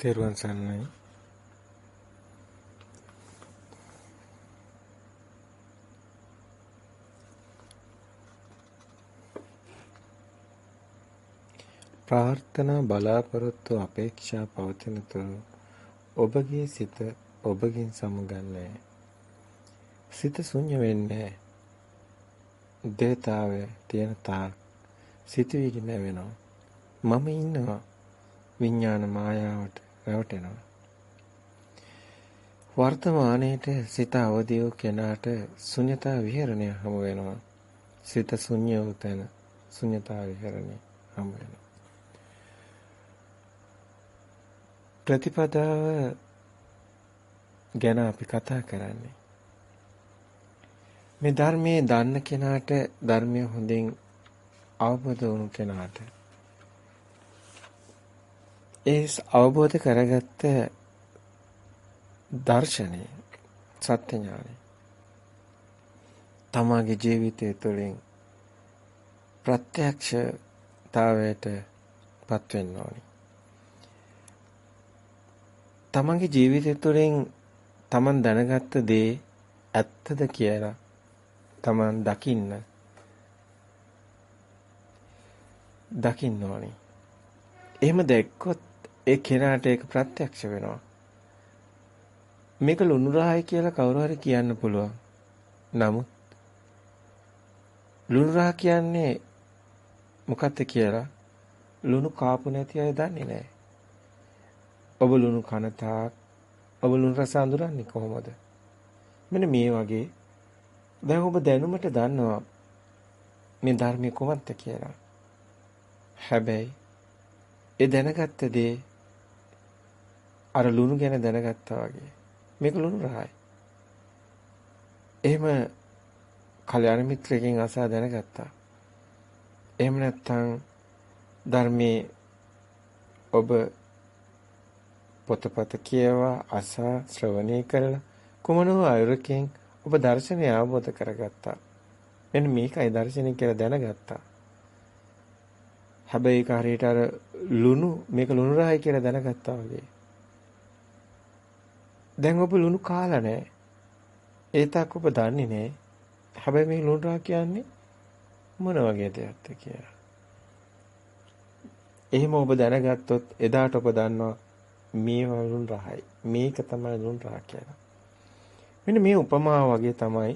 තෙරුවන් සරණයි. ප්‍රාර්ථනා බලාපොරොත්තු අපේක්ෂා පවතින තුරු ඔබගේ සිත ඔබගෙන් සමුගන්නේ. සිත ශුන්‍ය වෙන්නේ. දේතාවේ තියෙන තාක් සිතුවිලි නැවෙනවා. මම ඉන්නවා. විඥාන මායාවට රැවටෙනවා. වර්තමානයේට සිත අවදි වූ කෙනාට ශුන්‍යතා විහරණය හමු වෙනවා. සිත ශුන්‍ය වූ තැන ශුන්‍යතා විහරණය හමු වෙනවා. ප්‍රතිපදාව ගැන අපි කතා කරන්නේ. මේ ධර්මයේ දන්න කෙනාට ධර්මය හොඳින් අවබෝධ වුණු කෙනාට ඒ අවබෝධ කරගත්ත දර්ශනය සත්‍ය ඥානය තමාගේ ජීවිතය තුළින් ප්‍රත්‍යක්ෂතාවයට පත් වෙන්න ඕනි. තමන්ගේ ජීවිතය තුළින් තමන් දැනගත්ත දේ ඇත්තද කියලා තමන් දකින්න දකින්න ඕනි. එහෙම දැක්කොත් ඒ කෙනාට ඒක ප්‍රත්‍යක්ෂ වෙනවා. මේක ලුණු රහයි කියලා කවුරු හරි කියන්න පුළුවන්. නමුත් ලුණු රහ කියන්නේ මොකක්ද කියලා ලුණු කාපු නැති අය දන්නේ නැහැ. ඔබ ලුණු කන තාක් ඔබ ලුණු රස අඳුරන්නේ කොහොමද? මෙන්න මේ වගේ දැන් ඔබ දැනුමට දන්නවා මේ ධර්මයේ කොහොමද කියලා. හැබැයි ඒ දැනගත්ත දේ අර ලුණු ගැන දැනගත්තා වගේ. මේක ලුණු රහයි. එහෙම කල්‍යාණ මිත්‍රයෙක්ගෙන් අසා දැනගත්තා. එහෙම නැත්නම් ධර්මයේ ඔබ පොතපත කියවා අසා ශ්‍රවණය කරලා කුමනෝ අයුරකින් ඔබ දර්ශනය අවබෝධ කරගත්තා. මෙන්න මේකයි දර්ශනය කියලා දැනගත්තා. හැබැයි ඒක හරියට අර ලුණු මේක ලුණු රහයි කියලා දැනගත්තා වගේ. දැන් ඔබ ලුණු කාලා නැහැ. ඒ තාක් ඔබ දන්නේ නැහැ. හැබැයි මේ ලුණු රහ කියන්නේ මොන වගේ දෙයක්ද කියලා. එහෙම ඔබ දැනගත්තොත් එදාට ඔබ දන්නවා මේ වලුන් රහයි. මේක තමයි ලුණු රහ කියලා. මෙන්න මේ උපමාව වගේ තමයි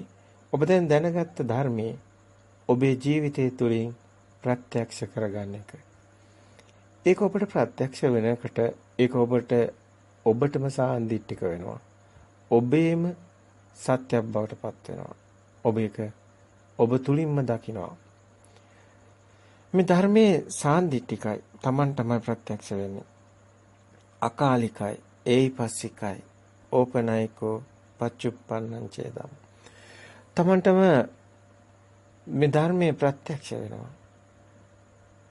ඔබ දැන් දැනගත්ත ධර්මයේ ඔබේ ජීවිතය තුළින් ප්‍රත්‍යක්ෂ කරගන්න එක. ඒක ඔබට ප්‍රත්‍යක්ෂ වෙනකොට ඒක ඔබට ඔබටම සාන්දිටික වෙනවා. ඔබේම සත්‍යයක් බවට පත් වෙනවා. ඔබ ඒක ඔබ තුලින්ම දකිනවා. මේ ධර්මයේ සාන්දිටිකයි. Taman තමයි ප්‍රත්‍යක්ෂ වෙන්නේ. අකාලිකයි, ඒයිපස්සිකයි, ඕපනයිකෝ පච්චුප්පන්නං චේදම්. Tamanටම මේ ධර්මයේ ප්‍රත්‍යක්ෂ වෙනවා.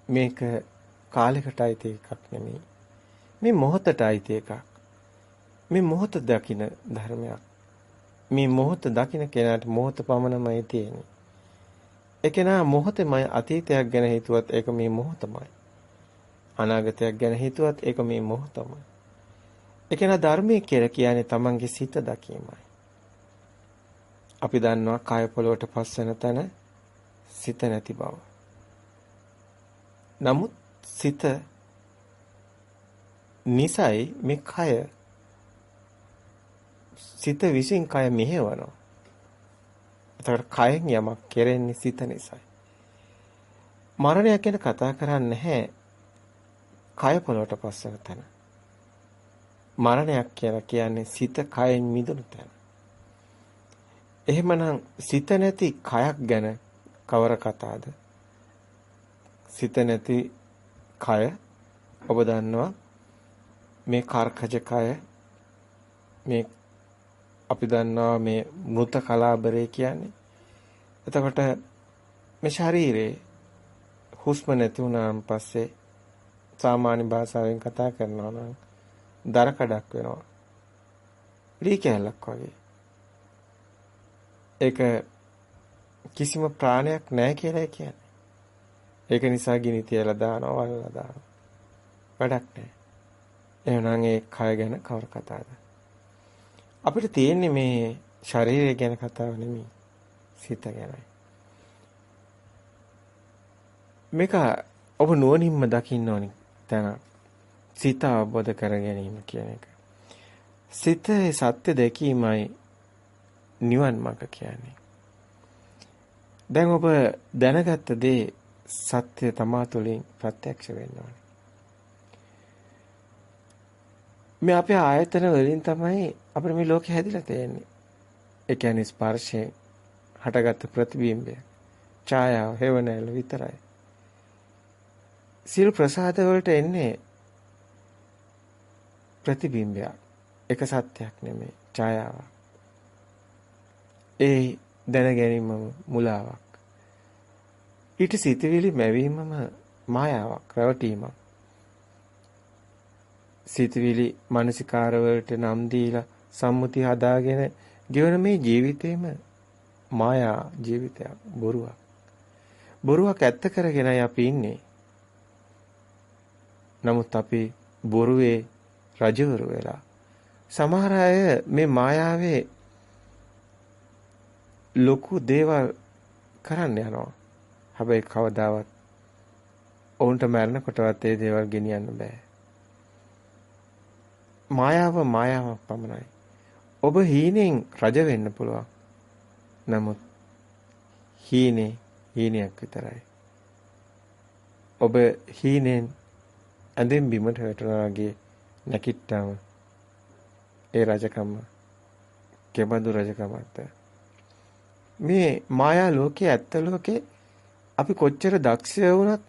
මේක කාලයකට අයිති එකක් නෙමෙයි. මේ මොහොතට අයිති එකක්. මේ මොහොත දකින ධර්මයක්. මේ මොහොත දකින කෙනාට මොහොත පමණමයි තියෙන්නේ. ඒ කෙනා මොහොතේමයි අතීතයක් ගැන හිතුවත් ඒක මේ මොහොතමයි. අනාගතයක් ගැන හිතුවත් ඒක මේ මොහොතමයි. ඒ කෙනා ධර්මයේ කියලා කියන්නේ Tamanගේ සිත දකීමයි. අපි දන්නවා කාය පොළවට පස්සෙන තැන සිත නැති බව. නමුත් සිත නිසයි මේ කය සිත විසින් කය මෙහෙවනවා. එතකොට කයෙන් යමක් කෙරෙන්නේ සිත නිසායි. මරණය ගැන කතා කරන්නේ නැහැ. කය පොළොවට පස්සෙන තැන. මරණයක් කියලා කියන්නේ සිත කයෙන් මිදුණු තැන. එහෙමනම් සිත නැති කයක් ගැන කවර කතාවද? සිත නැති කය ඔබ දන්නවා මේ කාර්කජ කය මේ අපි දන්නවා මේ මෘත කලාබරේ කියන්නේ. එතකොට මේ ශරීරේ හුස්ම නැති වුණාන් පස්සේ සාමාන්‍ය භාෂාවෙන් කතා කරනවා නම් දර කඩක් වෙනවා. ලී කැලක් වගේ. ඒක කිසිම ප්‍රාණයක් නැහැ කියලා කියන්නේ. ඒක නිසා ගිනි තියලා දානවා වලලා දානවා. වැඩක් නැහැ. එහෙනම් ඒ කය ගැන කවර කතාවද? අපිට තියෙන්නේ මේ ශරීරය ගැන කතාව නෙමෙයි. සිත ගැනයි. මේක ඔබ නුවණින්ම දකින්න ඕනි. තැන සිත අවබෝධ කර ගැනීම කියන එක. සිතේ සත්‍ය දැකීමයි නිවන් මාර්ග කියන්නේ. දැන් ඔබ දැනගත්ත දේ සත්‍ය තමා තුළින් ප්‍රත්‍යක්ෂ වෙන්න ඕනේ. මේ අපේ ආයතන වලින් තමයි අපිට මේ ලෝකෙ හැදිලා තියෙන්නේ. ඒ කියන්නේ ස්පර්ශයෙන් හටගත්තු ප්‍රතිබිම්බය. ඡායාව හේවණල් විතරයි. සියලු ප්‍රසාද වලට එන්නේ ප්‍රතිබිම්බයක්. එක සත්‍යයක් නෙමෙයි ඡායාවක්. ඒ දැන ගැනීමම මුලාවක්. ඊට සිතවිලි මැවීමම මායාවක්, රැවටීමක්. සිතවිලි මානසිකාර වලට නම් දීලා සම්මුති හදාගෙන ගෙවන මේ ජීවිතේම මායා ජීවිතයක් බොරුවක්. බොරුවක් ඇත්ත කරගෙනයි අපි ඉන්නේ. නමුත් අපි බොරුවේ රජවරු වෙලා සමහර අය මේ මායාවේ ලොකු දේවල් කරන්න යනවා. හැබැයි කවදාවත් ඔවුන්ට මරණකොටවත් ඒ දේවල් ගෙනියන්න බෑ. මායාව මායාවක් පමණයි. ඔබ හීනෙන් රජ වෙන්න පුළුවන්. නමුත් හීනේ හීනයක් විතරයි. ඔබ හීනෙන් ඇඳෙන් බිමට වැටුණා වගේ නැකිට්ටාම ඒ රජකම කෙබඳු රජකමක්ද මේ මායා ලෝකයේ ඇත්ත ලෝකේ අපි කොච්චර දක්ෂ වුණත්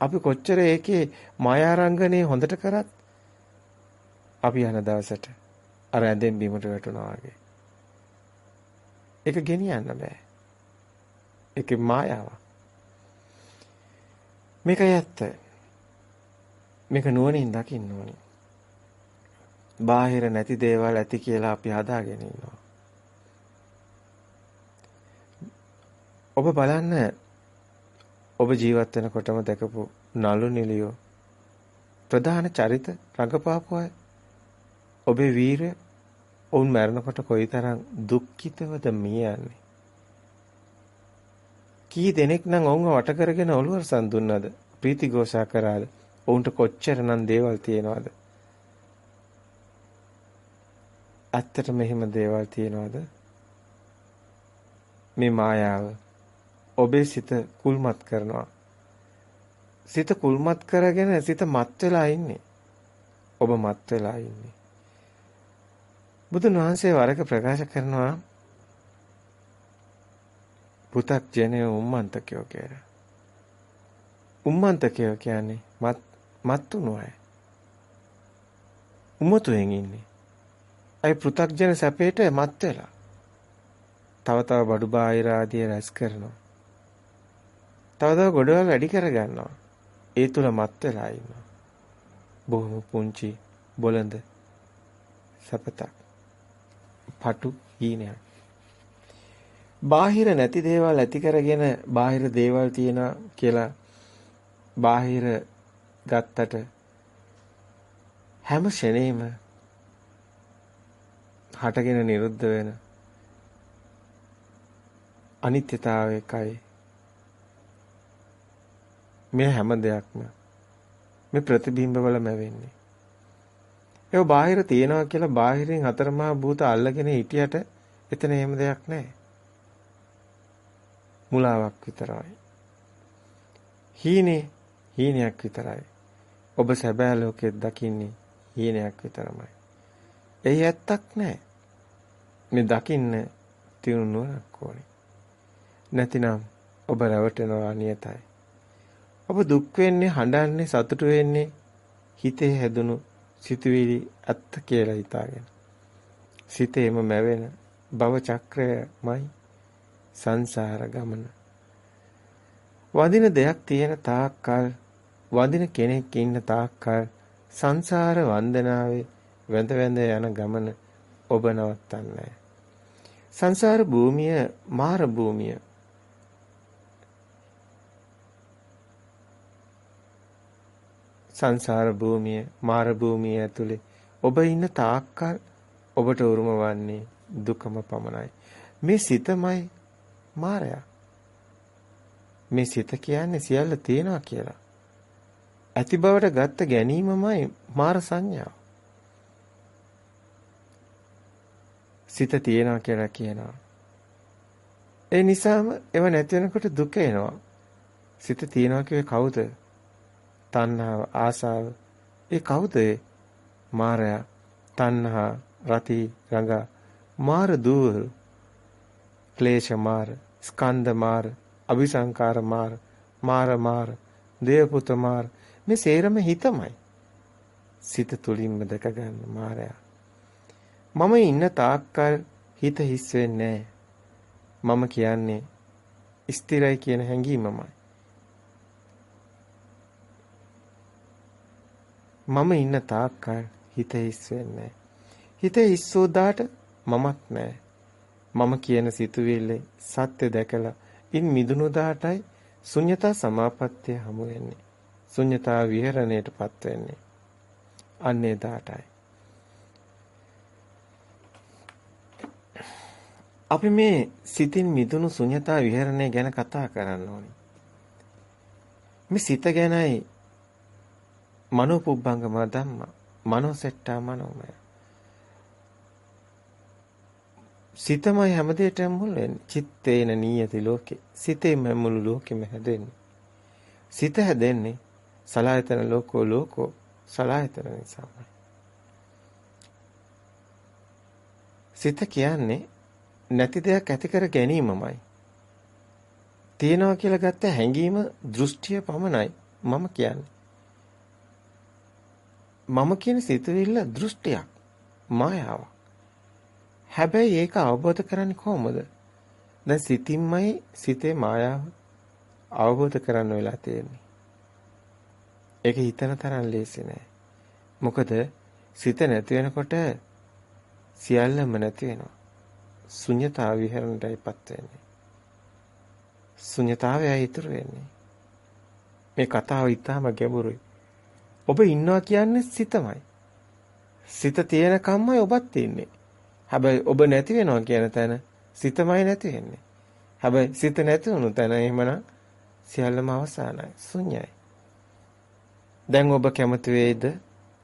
අපි කොච්චර ඒකේ මායාරංගනේ හොඳට කරත් අපි යන දවසට අර ඇඳෙන් බිමට වැටුණා වගේ. ඒක ගෙනියන්න බෑ. ඒකේ මායාවක්. මේකයි ඇත්ත. මේක නුවණින් දකින්න ඕනේ. බාහිර නැති දේවල් ඇති කියලා අපි හදාගෙන ඉන්නවා. ඔබ බලන්න ඔබ ජීවත් වෙනකොටම දැකපු නලු නිලියෝ ප්‍රධාන චරිත රඟපාපු අය ඔබේ වීරය ඔවුන් මරනකොට කොයිතරම් දුක්ඛිතවද මිය යන්නේ කී දෙනෙක් නම් ඔවුන්ව වට කරගෙන ඔළුවර සම් දුන්නද ප්‍රීතිഘോഷා කරාද ඔවුන්ට කොච්චරනම් දේවල් තියෙනවද ඇත්තට මෙහෙම දේවල් තියෙනවද මේ මායාව ඔබේ සිත කුල්මත් කරනවා. සිත කුල්මත් කරගෙන සිත මත් වෙලා ඉන්නේ. ඔබ මත් වෙලා ඉන්නේ. බුදුන් වහන්සේ වරක ප්‍රකාශ කරනවා පු탁 ජනය උම්මන්තකයෝ කියලා. උම්මන්තකයෝ කියන්නේ මත් මත්තුණු අය. උමතුෙන් ඉන්නේ. අය පෘ탁ජන සැපේට මත් වෙලා. තව තව බඩු බාහිර ආදිය රැස් කරනවා. තව තව ගොඩවල් වැඩි කරගන්නවා. ඒ තුල මත් වෙලා ඉන්නවා. බොහොම පුංචි බොළඳ සපතක්. පටු හීනයක්. බාහිර නැති දේවල් ඇති කරගෙන බාහිර දේවල් තියෙනවා කියලා බාහිර ගත්තට හැම ෂණේම හටගෙන නිරුද්ධ වෙන අනිත්‍යතාවයකයි මේ හැම දෙයක්ම මේ ප්‍රතිබිම්බවල මැවෙන්නේ. ඒක බාහිර තියනවා කියලා බාහිරින් හතරමහා භූත අල්ලගෙන හිටියට එතන එහෙම දෙයක් නැහැ. මුලාවක් විතරයි. හීනේ හීනයක් විතරයි. ඔබ සැබෑ ලෝකෙත් දකින්නේ හීනයක් විතරමයි. එහි ඇත්තක් නැහැ. මේ දකින්න තියුණු නුවණක් ඕනේ. නැතිනම් ඔබ රැවටෙනවා නියතයි. ඔබ දුක් වෙන්නේ හඬන්නේ සතුටු වෙන්නේ හිතේ හැදුණු සිතුවිලි ඇත්ත කියලා හිතාගෙන. සිතේම මැවෙන භව චක්‍රයමයි සංසාර ගමන. වදින දෙයක් තියෙන තාක්කල් වදින කෙනෙක් ඉන්න තාක්කල් සංසාර වන්දනාවේ වැඳ වැඳ යන ගමන ඔබ නවත්තන්නේ සංසාර භූමිය මාර භූමිය සංසාර භූමිය මාර භූමිය ඇතුලේ ඔබ ඉන්න තාක්කල් ඔබට උරුම වන්නේ දුකම පමණයි. මේ සිතමයි මායя. මේ සිත කියන්නේ සියල්ල තියෙනවා කියලා. ඇති බවට ගත්ත ගැනීමමයි මාර සංඥාව. සිත තියෙනවා කියලා කියනවා. ඒ නිසාම ඒව නැති වෙනකොට දුක එනවා. සිත තියෙනවා කියේ කවුද? තණ්හාව, ආසාව ඒ කවුද? මාරයා, තණ්හා, රති, රඟ, මාර දුවර, ක්ලේශ මාර, ස්කන්ධ මාර, අபிසංකාර මාර, මාර මාර, දේවපුත මාර මේ සේරම හිතමයි. සිත තුලින්ම දැක ගන්න මාරයා. මම ඉන්න තාක්කල් හිත හිස් වෙන්නේ මම කියන්නේ ස්ථිරයි කියන හැඟීමමයි. මම ඉන්න තාක්කල් හිත හිස් වෙන්නේ හිත හිස්සෝදාට මමක් නැහැ. මම කියන සිතුවිල්ලේ සත්‍ය දැකලා ඉන් මිදුණු දාටයි ශුන්‍යතා සමාපත්තිය හමු වෙන්නේ. ශුන්‍යතා විහරණයටපත් වෙන්නේ. අන්නේ දාටයි. අපි මේ සිතින් මිදුණු ශුන්‍යතා විහරණය ගැන කතා කරන්න ඕනේ. මේ සිත ගැනයි මනෝපුබ්බංගම ධම්ම මනෝසෙට්ටා මනෝමය. සිතමයි හැමදේටම මුල් වෙන්නේ. චිත්තේන නීයති ලෝකේ. සිතේම මුළු ලෝකෙම හැදෙන්නේ. සිත හැදෙන්නේ සලායතන ලෝකෝ ලෝකෝ සලායතන නිසාමයි. සිත කියන්නේ නැති දෙයක් ඇති කර ගැනීමමයි. තියනවා කියලා ගත්ත හැඟීම දෘෂ්ටිය පමණයි මම කියන්නේ. මම කියන සිතුවිල්ල දෘෂ්ටියක් මායාවක්. හැබැයි ඒක අවබෝධ කරන්නේ කොහොමද? දැන් සිතින්මයි සිතේ මායාව අවබෝධ කරන්න වෙලා තියෙන්නේ. ඒක හිතන තරම් ලේසි නෑ. මොකද සිත නැති වෙනකොට සියල්ලම නැති වෙනවා. ශුන්‍යතාව විහරණයටයිපත් වෙන්නේ. ශුන්‍යතාවයයි ඉතුරු වෙන්නේ. මේ කතාව ඊටාම ගැඹුරුයි. ඔබ ඉන්නවා කියන්නේ සිතමයි. සිත තියෙන කම්මයි ඔබත් ඉන්නේ. හැබැයි ඔබ නැති වෙනවා කියන තැන සිතමයි නැති වෙන්නේ. හැබැයි සිත නැති වුණු තැන එහෙමනම් සියල්ලම අවසానයි ශුන්‍යයි. දැන් ඔබ කැමති වේද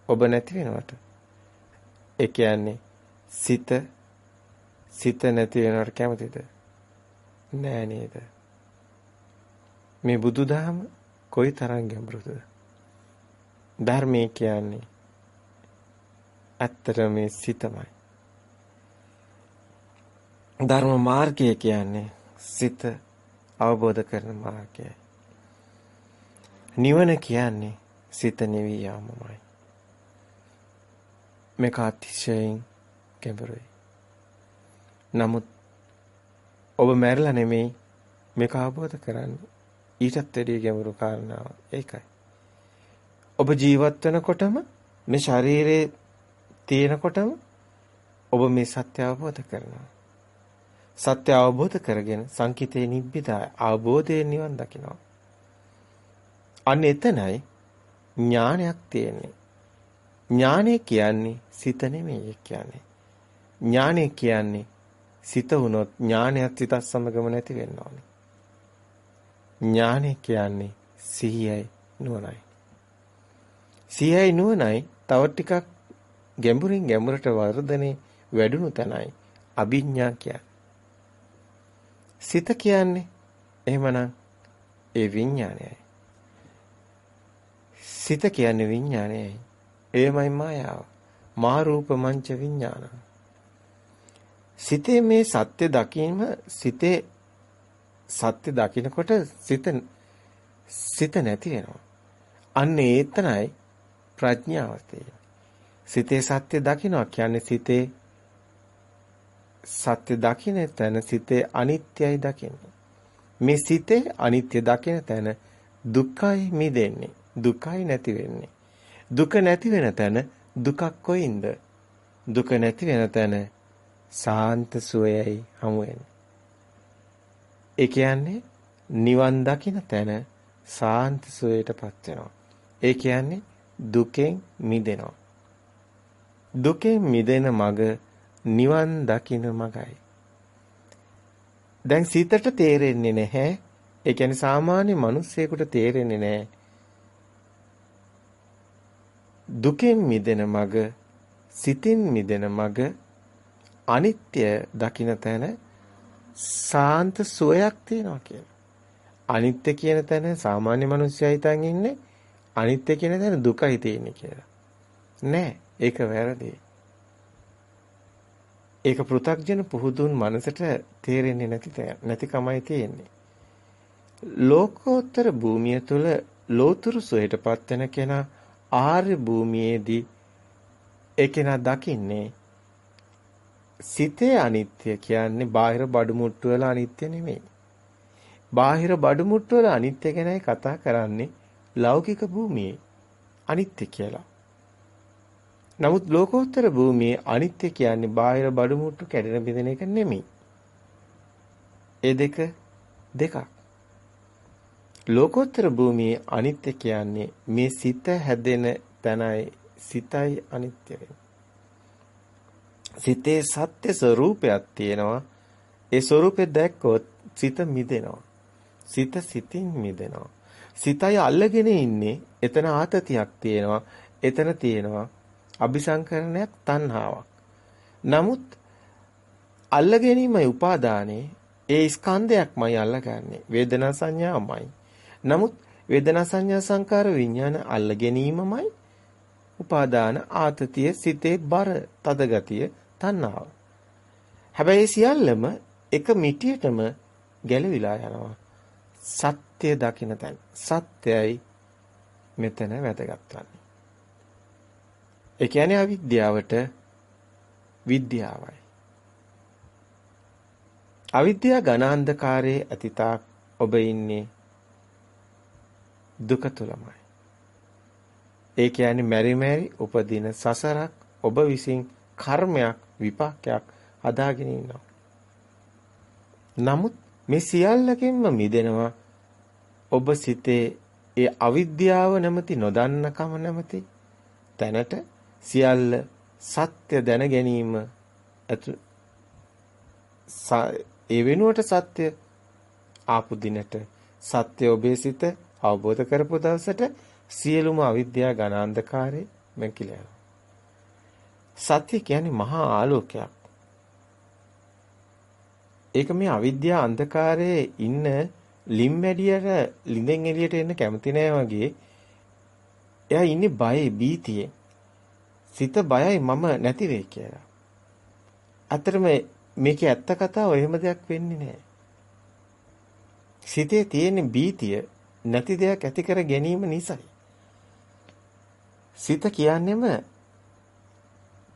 ඔබ නැති වෙනවට? ඒ කියන්නේ සිත සිත නැති වෙනවට කැමතිද? නෑ නේද? මේ බුදුදහම කොයි තරම් ගැඹුරුද? ධර්මයේ කියන්නේ ඇත්තට මේ සිතමයි. ධර්ම මාර්ගය කියන්නේ සිත අවබෝධ කරන මාර්ගයයි. නිවන කියන්නේ සිත නිවී යාමමයි. මේක අතිශයින් ගැඹුරුයි. නමුත් ඔබ මැරිලා නෙමෙයි මේක අවබෝධ කරන්නේ. ඊටත් වැඩිය ගැඹුරු කාරණාව ඒකයි. ඔබ ජීවත් වෙනකොටම මේ ශරීරයේ තියෙනකොටම ඔබ මේ සත්‍ය අවබෝධ කරනවා. සත්‍ය අවබෝධ කරගෙන සංකිතේ නිබ්බිදා අවබෝධයෙන් නිවන් දකිනවා. අන්න එතනයි ඥානයක් තියෙන්නේ. ඥානය කියන්නේ සිත නෙමෙයි කියන්නේ. ඥානය කියන්නේ සිත වුණොත් ඥානයත් සිතත් සමගම නැති වෙන්න ඕනේ. ඥානය කියන්නේ සිහියයි නුවණයි. සිහියයි නුවණයි තව ටිකක් ගැඹුරින් ගැඹුරට වර්ධනේ වැඩුණු තැනයි අභිඥා කියන්නේ. සිත කියන්නේ එහෙමනම් ඒ විඥානයයි. සිත කියන්නේ විඥානයයි. එයමයි මායාව. මා රූප මංච විඥාන. සිතේ මේ සත්‍ය දකීම සිතේ සත්‍ය දකිනකොට සිත සිත නැති වෙනවා. අන්න ඒතනයි ප්‍රඥාව තියෙන්නේ. සිතේ සත්‍ය දකින්නවා කියන්නේ සිතේ සත්‍ය දකින්න තැන සිතේ අනිත්‍යයි දකින්නේ. මේ සිතේ අනිත්‍ය දකින තැන දුක්ඛයි මිදෙන්නේ. දුකයි නැති වෙන්නේ. දුක නැති වෙන තැන දුකක් කොයින්ද? දුක නැති වෙන තැන සාන්ත සුවයයි හමු වෙන්නේ. ඒ කියන්නේ නිවන් දකින තැන සාන්ත සුවයටපත් වෙනවා. ඒ කියන්නේ දුකෙන් මිදෙනවා. දුකෙන් මිදෙන මග නිවන් දකින මගයි. දැන් සිතට තේරෙන්නේ නැහැ. ඒ කියන්නේ සාමාන්‍ය මිනිස්සෙකුට තේරෙන්නේ නැහැ. දුකෙන් මිදෙන මග සිතින් මිදෙන මග අනිත්‍ය දකින්න තැන සාන්ත සුවයක් තියෙනවා කියලා. අනිත්‍ය කියන තැන සාමාන්‍ය මිනිස්සයා හිතන් ඉන්නේ අනිත්‍ය කියන තැන දුකයි තියෙන්නේ කියලා. නෑ ඒක වැරදි. ඒක පෘ탁ජන පුහුදුන් මනසට තේරෙන්නේ නැති නැතිකමයි තියෙන්නේ. ලෝකෝත්තර භූමිය තුල ලෝතුරු සොයටපත් වෙන කෙනා ආර්ය භූමියේදී ඒ කෙනා දකින්නේ සිතේ අනිත්‍ය කියන්නේ බාහිර බඩු මුට්ටු වල අනිත්‍ය නෙමෙයි. බාහිර බඩු මුට්ටු වල අනිත්‍ය ගැනයි කතා කරන්නේ ලෞකික භූමියේ අනිත්‍ය කියලා. නමුත් ලෝකෝත්තර භූමියේ අනිත්‍ය කියන්නේ බාහිර බඩු මුට්ටු කැඩෙන බෙදෙන එක නෙමෙයි. ඒ දෙක දෙකක්. ලෝකෝත්තර භූමියේ අනිත්‍ය කියන්නේ මේ සිත හැදෙන තැනයි සිතයි අනිත්‍ය වෙන්නේ. සිතේ සත්‍ය ස්වરૂපයක් තියෙනවා. ඒ ස්වરૂපය දැක්කොත් සිත මිදෙනවා. සිත සිතින් මිදෙනවා. සිතයි අල්ලගෙන ඉන්නේ එතන ආතතියක් තියෙනවා. එතන තියෙනවා අபிසංකරණයක් තණ්හාවක්. නමුත් අල්ල ගැනීමයි උපාදානේ ඒ ස්කන්ධයක්මයි අල්ලගන්නේ වේදනා සංඥාමයි. නමුත් වේදනා සංඥා සංකාර විඥාන අල්ල ගැනීමමයි උපාදාන ආතතිය සිතේ බර තද ගතිය තණ්හාව. හැබැයි සියල්ලම එක මිටියටම ගැලවිලා යනවා. සත්‍ය දකින්න තැන. සත්‍යයි මෙතන වැදගත් වන්නේ. ඒ කියන්නේ අවිද්‍යාවට විද්‍යාවයි. අවිද්‍යාව ඝනාන්ධකාරයේ අතීතාක් ඔබ ඉන්නේ දුක තුලමයි. ඒ කියන්නේ මෙරි මෙරි උපදින සසරක් ඔබ විසින් කර්මයක් විපාකයක් හදාගෙන ඉන්නවා. නමුත් මේ සියල්ලකින්ම මිදෙනවා ඔබ සිතේ ඒ අවිද්‍යාව නැමැති නොදන්නකම නැමැති තැනට සියල්ල සත්‍ය දැන ගැනීම ඇතු ඒ වෙනුවට සත්‍ය ආපු දිනට සත්‍ය ඔබේ සිත අවබෝධ කරපු දවසට සියලුම අවිද්‍යා ඝනාන්ධකාරේ මැකිලා යනවා. සත්‍ය කියන්නේ මහා ආලෝකයක්. ඒක මේ අවිද්‍යා අන්ධකාරයේ ඉන්න ලිම්වැඩියට ලිඳෙන් එළියට එන්න කැමති නෑ වගේ එයා ඉන්නේ බයේ බීතියේ. සිත බයයි මම නැති වෙයි කියලා. අතරම මේකේ ඇත්ත කතාව එහෙම දෙයක් වෙන්නේ නෑ. සිතේ තියෙන බීතිය නැති දෙයක් ඇති කර ගැනීම නිසායි. සිත කියන්නේම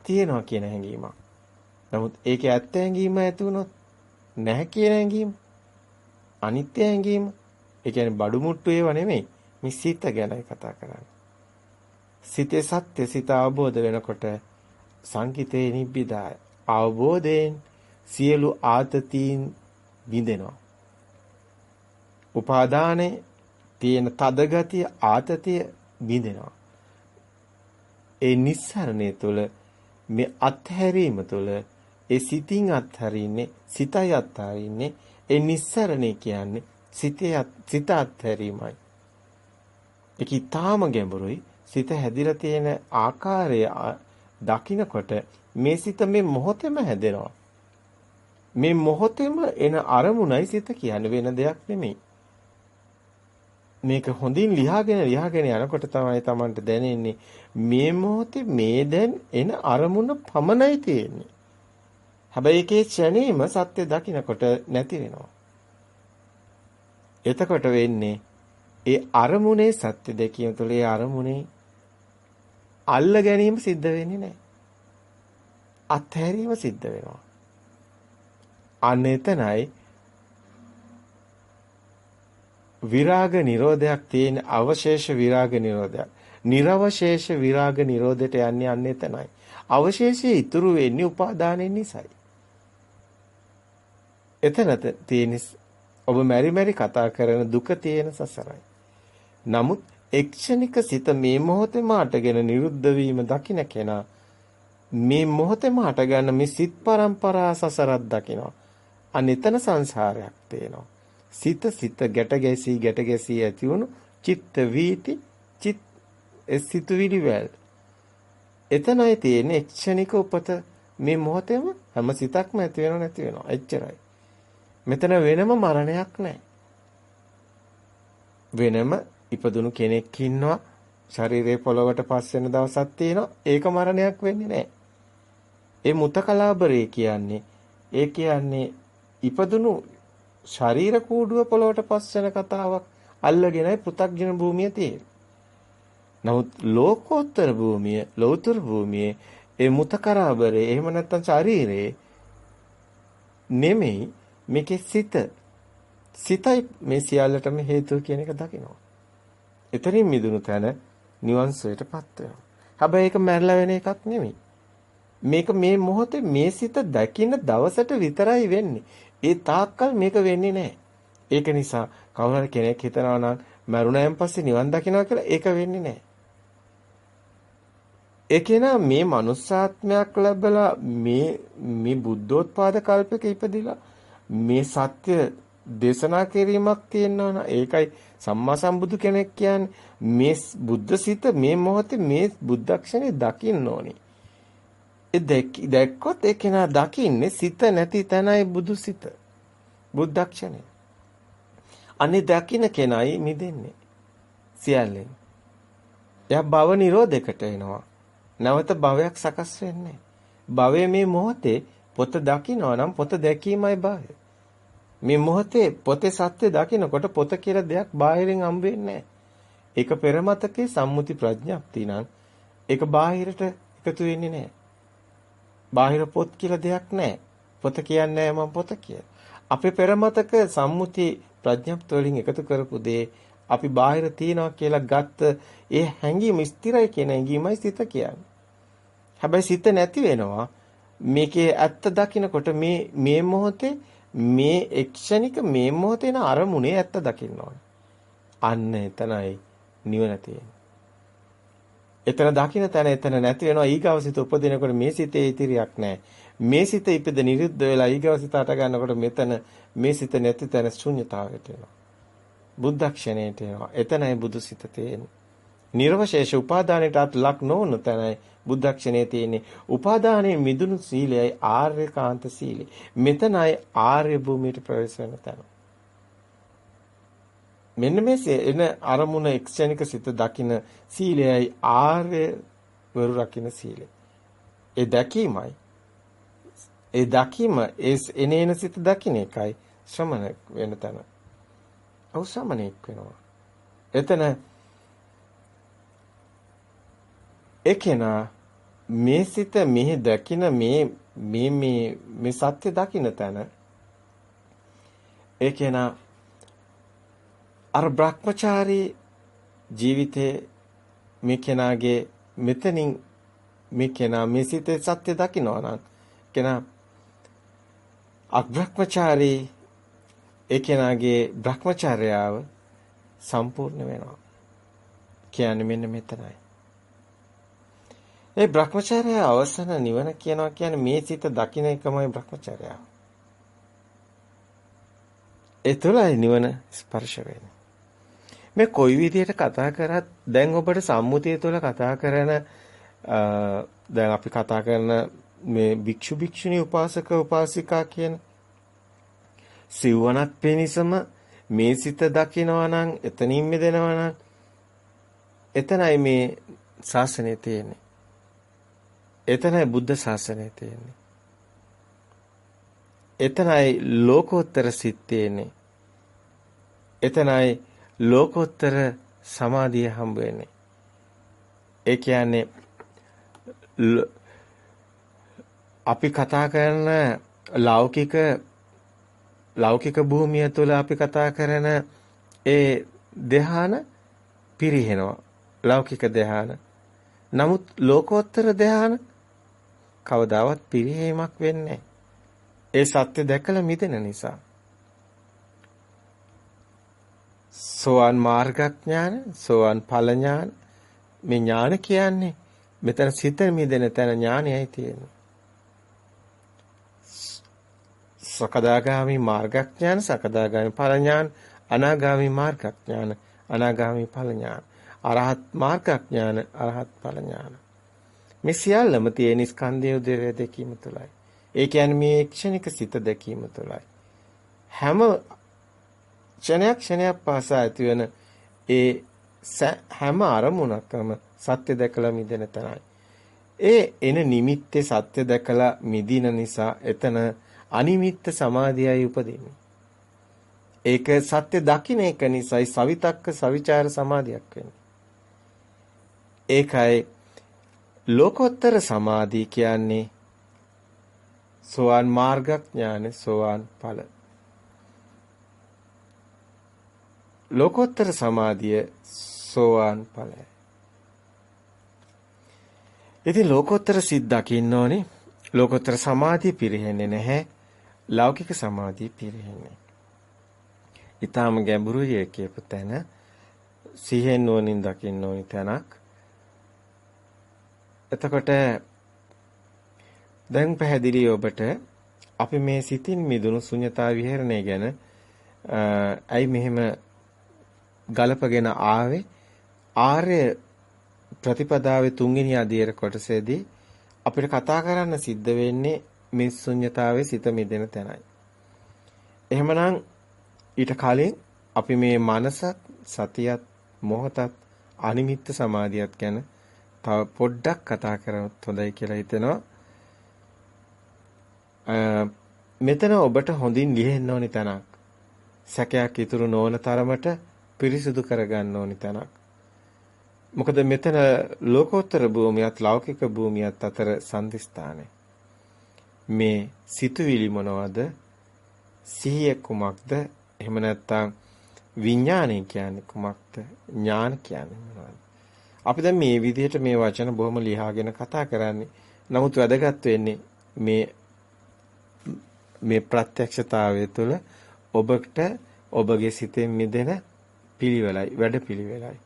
තියෙනවා කියන හැඟීමක්. නමුත් ඒකේ ඇත්ත හැඟීම ඇති වුණොත් නැහැ කියන හැඟීම අනිත්‍ය හැඟීම ඒ කියන්නේ බඩු මුට්ටු ඒව නෙමෙයි මේ සිත ගැනයි කතා කරන්නේ. සිතේ සත්‍ය සිත අවබෝධ වෙනකොට සංකිතේ නිබ්බිදාය අවබෝධයෙන් සියලු ආතතීන් බිඳෙනවා. උපාදානේ තියෙන තද ගතිය ආතතිය බිඳෙනවා. ඒ නිස්සරණය තුළ මේ අත්හැරීම තුළ ඒ සිතින් අත්හරින්නේ සිතයි අත්හරින්නේ ඒ නිස්සරණේ කියන්නේ සිතේ සිත අත්හැරීමයි. ඒක ඊටාම ගැඹුරුයි. සිත හැදිලා තියෙන ආකාරය දකිනකොට මේ සිත මේ මොහොතේම හැදෙනවා. මේ මොහොතේම එන අරමුණයි සිත කියන්නේ වෙන දෙයක් නෙමෙයි. මේක හොඳින් ලියාගෙන ලියාගෙන යනකොට තමයි Tamanට දැනෙන්නේ මේ මොහොතේ මේ දැන් එන අරමුණ පමණයි තියෙන්නේ. හැබැයි ඒකේ ක්ෂණේම සත්‍ය දකින්නකොට නැති වෙනවා. එතකොට වෙන්නේ ඒ අරමුණේ සත්‍ය දැකීම තුළ ඒ අරමුණේ අල්ල ගැනීම සිද්ධ වෙන්නේ නැහැ. අත්හැරීම සිද්ධ වෙනවා. අන්න එතනයි විරාග නිරෝධයක් තියෙන අවශේෂ විරාග නිරෝධයක්. නිර්වශේෂ විරාග නිරෝධයට යන්නේ අන්න එතනයි. අවශේෂයේ ඉතුරු වෙන්නේ උපාදානෙන් නිසායි. එතන තියෙන ඔබ මෙරි මෙරි කතා කරන දුක තියෙන සසරයි. නමුත් එක්ෂණික සිත මේ මොහොතේම අටගෙන නිරුද්ධ වීම දකින්න කෙනා මේ මොහොතේම හටගන්න මේ සිත් පරම්පරා සසරක් දකිනවා. අනිතන සංසාරයක් තේනවා. සිත සිත ගැට ගැසී ගැට ගැසී ඇති වුණු චිත්ත වීති චිත් සිතුවිලි වල. එතනයි තියෙන එක්ෂණික උපත මේ මොහොතේම හැම සිතක්ම ඇති වෙනව නැති වෙනව. එච්චරයි. මෙතන වෙනම මරණයක් නැහැ. වෙනම ඉපදුණු කෙනෙක් ඉන්නවා ශරීරේ පොළවට පස් වෙන දවසක් තියෙනවා ඒක මරණයක් වෙන්නේ නැහැ. ඒ මුතකලාබරේ කියන්නේ ඒ කියන්නේ ඉපදුණු ශරීර කූඩුව පොළවට පස් වෙන කතාවක් අල්ලගෙනයි පෘථග්ජන භූමිය තියෙන්නේ. නමුත් ලෝකෝත්තර භූමිය, ලෞතර භූමියේ ඒ මුතකලාබරේ එහෙම නැත්නම් ශරීරේ නෙමෙයි මේකේ සිත සිතයි මේ සියල්ලටම හේතුව කියන එක දකිනවා. එතනින් මිදුණු තැන නිවන් සුවයටපත් වෙනවා. හැබැයි ඒක මැරලා වෙන එකක් නෙමෙයි. මේක මේ මොහොතේ මේ සිත දකින්න දවසට විතරයි වෙන්නේ. ඒ තාක්කල් මේක වෙන්නේ නැහැ. ඒක නිසා කවුරු කෙනෙක් හිතනවා නම් මරුණාන් පස්සේ නිවන් දකින්නවා කියලා ඒක වෙන්නේ නැහැ. ඒ කෙනා මේ මනුස්සාත්මයක් ලැබලා මේ මේ බුද්ධෝත්පාද කල්පයක ඉපදිලා මේ සත්‍ය දේශනා කිරීමක් තියෙනවා නම් ඒකයි සම්මා සම්බුදු කෙනෙක් කියන්නේ මේ බුද්ධ සිත මේ මොහොතේ මේ බුද්ධක්ෂණේ දකින්න ඕනේ. ඒ දැක්කොත් ඒ කෙනා දකින්නේ සිත නැති තැනයි බුදු සිත. බුද්ධක්ෂණය. අනේ දකින්න කෙනයි මිදෙන්නේ. සියල්ලෙන්. එයා භව නිරෝධයකට එනවා. නැවත භවයක් සකස් වෙන්නේ. භවයේ මේ මොහොතේ පොත දකින්නවා නම් පොත දැකීමයි භවය. මේ මොහොතේ පොතේ සත්‍ය දකිනකොට පොත කියලා දෙයක් බාහිරින් හම්බ වෙන්නේ ඒක පෙරමතකේ සම්මුති ප්‍රඥප්ති නම් ඒක බාහිරට එකතු වෙන්නේ නැහැ. බාහිර පොත් කියලා දෙයක් නැහැ. පොත කියන්නේ මම පොත කියලා. අපේ පෙරමතක සම්මුති ප්‍රඥප්ති වලින් එකතු කරපු දේ අපි බාහිර තියනවා කියලා ගත්ත ඒ හැඟීම ස්ථිරයි කියන හැඟීමයි සිත කියන්නේ. හැබැයි සිත නැති වෙනවා මේකේ ඇත්ත දකිනකොට මේ මේ මොහොතේ මේ එක්ෂණික මේ මොහොතේන අරමුණේ ඇත්ත දකින්න ඕනේ. අන්න එතනයි නිවන තියෙන්නේ. එතන දකින්න තැන එතන නැති වෙනවා ඊගව සිත උපදිනකොට මේ සිතේ ඉතිරියක් නැහැ. මේ සිත ඉපද නිරුද්ධ වෙලා ඊගව සිත අට ගන්නකොට මෙතන මේ සිත නැති තැන ශුන්්‍යතාවයට එනවා. බුද්ධක්ෂණයට එනවා. එතනයි බුදු සිත තියෙන්නේ. නිර්වශේෂ උපාදානයටත් ලක් නොවුණු තැනයි බුද්ධක්ෂණයේ තියෙන්නේ උපාදානයේ මිදුණු සීලයයි ආර්යකාන්ත සීලය. මෙතනයි ආර්ය භූමියට ප්‍රවේශ වෙන තැන. මෙන්න මේ එන අරමුණ එක්ෂණික සිත දකින සීලයයි ආර්ය වරු රකින්න සීලය. ඒ දැකීමයි ඒ දකීම ඒ එනේන සිත දකින්න එකයි ශ්‍රමණ වෙන තැන. ඔව් ශ්‍රමණෙක් වෙනවා. එතන එකේනා මේ සිත මෙහි දකින මේ මේ මේ මේ සත්‍ය දකින්න තැන ඒකේනා අර Brahmachari ජීවිතේ මේ කෙනාගේ මෙතනින් මේ කෙනා මේ සිතේ සත්‍ය දකිනවා නම් කෙනා අබ්‍රහ්මචාරී ඒ කෙනාගේ භ්‍රමචර්යාව සම්පූර්ණ වෙනවා. කියන්නේ මෙන්න මෙතනයි. ඒ Brahmacharya අවසන නිවන කියනවා කියන්නේ මේ සිත දකින්න එකමයි Brahmacharya. ඒ තුළයි නිවන ස්පර්ශ වෙන්නේ. මේ කොයි විදිහට කතා කරත් දැන් ඔබට සම්මුතිය තුළ කතා කරන දැන් අපි කතා කරන මේ භික්ෂු භික්ෂුණී උපාසක උපාසිකා කියන සිවණක් පිණිසම මේ සිත දකිනවා නම් එතනින් මිදෙනවා නම් එතනයි මේ ශාසනය තියෙන්නේ. එතනයි බුද්ධ ශාසනය තියෙන්නේ. එතනයි ලෝකෝත්තර සිත් තියෙන්නේ. එතනයි ලෝකෝත්තර සමාධිය හම්බ වෙන්නේ. ඒ කියන්නේ අපි කතා කරන ලෞකික ලෞකික භූමිය තුළ අපි කතා කරන ඒ ධ්‍යාන පිරිහෙනවා. ලෞකික ධ්‍යාන. නමුත් ලෝකෝත්තර ධ්‍යාන කවදාවත් පිරිහීමක් වෙන්නේ ඒ සත්‍ය දැකලා මිදෙන නිසා. සෝවන් මාර්ගඥාන, සෝවන් ඵල ඥාන මේ ඥාන කියන්නේ මෙතන සිත මිදෙන තැන ඥානයයි තියෙන්නේ. සකදාගාමි මාර්ගඥාන, සකදාගාමි ඵල ඥාන, අනාගාමි මාර්ගඥාන, අනාගාමි ඵල ඥාන, අරහත් මාර්ගඥාන, අරහත් ඵල ඥාන. මේ සියල්ලම තියෙන ස්කන්ධය උදේ දැකීම තුළයි. ඒ කියන්නේ මේ ක්ෂණික සිත දැකීම තුළයි. හැම ක්ෂණයක් ක්ෂණයක් පාසා ඇතිවන ඒ හැම අරමුණක්ම සත්‍ය දැකලා මිදෙන තැනයි. ඒ එන නිමිත්තේ සත්‍ය දැකලා මිදින නිසා එතන අනිමිත්ත සමාධියයි උපදින්නේ. ඒක සත්‍ය දකින්න එක නිසායි සවිතක්ක සවිචාර සමාධියක් වෙන්නේ. ඒකයි ලෝකෝත්තර සමාධිය කියන්නේ සෝවාන් මාර්ගඥාන සෝවාන් ඵල. ලෝකෝත්තර සමාධිය සෝවාන් ඵලයි. ඉතින් ලෝකෝත්තර සිත් දකින්න ඕනේ. ලෝකෝත්තර සමාධිය පිරෙන්නේ නැහැ. ලෞකික සමාධිය පිරෙන්නේ. ඊටාම ගැඹුරුයි කියපු තැන සිහෙන් නුවණින් දකින්න ඕනි තැනක්. එතකොට දැන් පැහැදිලි ඔබට අපි මේ සිතින් මිදුණු ශුන්‍යතා විහරණය ගැන ඇයි මෙහෙම ගලපගෙන ආවේ ආර්ය ප්‍රතිපදාවේ තුන්වෙනි අධීර කොටසේදී අපිට කතා කරන්න සිද්ධ වෙන්නේ මේ ශුන්්‍යතාවයේ සිත මිදෙන තැනයි. එහෙමනම් ඊට කලින් අපි මේ මනසත් සතියත් මොහතත් අනිමිත්ත සමාධියත් ගැන තව පොඩ්ඩක් කතා කරමු හොඳයි කියලා හිතෙනවා. මෙතන ඔබට හොඳින් ලියෙන්න ඕනි තැනක්. සැකයක් ඉතුරු නොවන තරමට පිරිසිදු කරගන්න ඕනි තැනක්. මොකද මෙතන ලෝකෝත්තර භූමියත් ලෞකික භූමියත් අතර සංදිස්ථානයි. මේ සිතුවිලි මොනවද? සිහිය කුමක්ද? එහෙම නැත්නම් විඥානය කියන්නේ කුමක්ද? ඥාන කියන්නේ මොනවද? අපි දැන් මේ විදිහට මේ වචන බොහොම ලියාගෙන කතා කරන්නේ. නමුත් වැදගත් වෙන්නේ මේ මේ ප්‍රත්‍යක්ෂතාවය තුළ ඔබට ඔබගේ සිතෙන් මිදෙන පිළිවෙලයි වැඩ පිළිවෙලයි.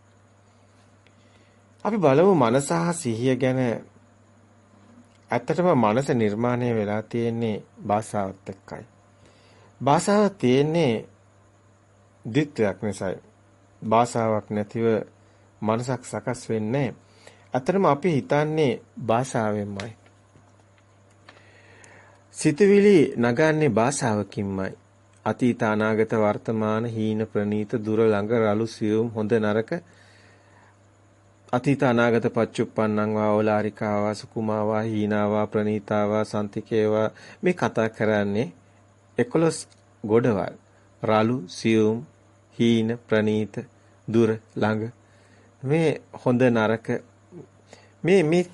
අපි බලමු මනස හා සිහිය ගැන ඇත්තටම මනස නිර්මාණය වෙලා තියෙන්නේ භාෂාවත් එක්කයි. භාෂාව තියෙන්නේ දිත්වයක් නිසායි. භාෂාවක් නැතිව මනසක් සකස් වෙන්නේ ඇත්තටම අපි හිතන්නේ භාෂාවෙන්මයි. සිතවිලි නගන්නේ භාෂාවකින්මයි. අතීත අනාගත වර්තමාන හීන ප්‍රනීත දුර ළඟ රළු සියුම් හොඳ නරක අතීත අනාගත පච්චුප්පන්නං වා ඕලාරිකාවා සුකුමාවා හීනාවා ප්‍රනීතාවා සන්තිකේවා මේ කතා කරන්නේ 11 ගොඩවල් රළු සියුම් හීන ප්‍රනීත දුර ළඟ මේ හොඳ නරක. මේ මේ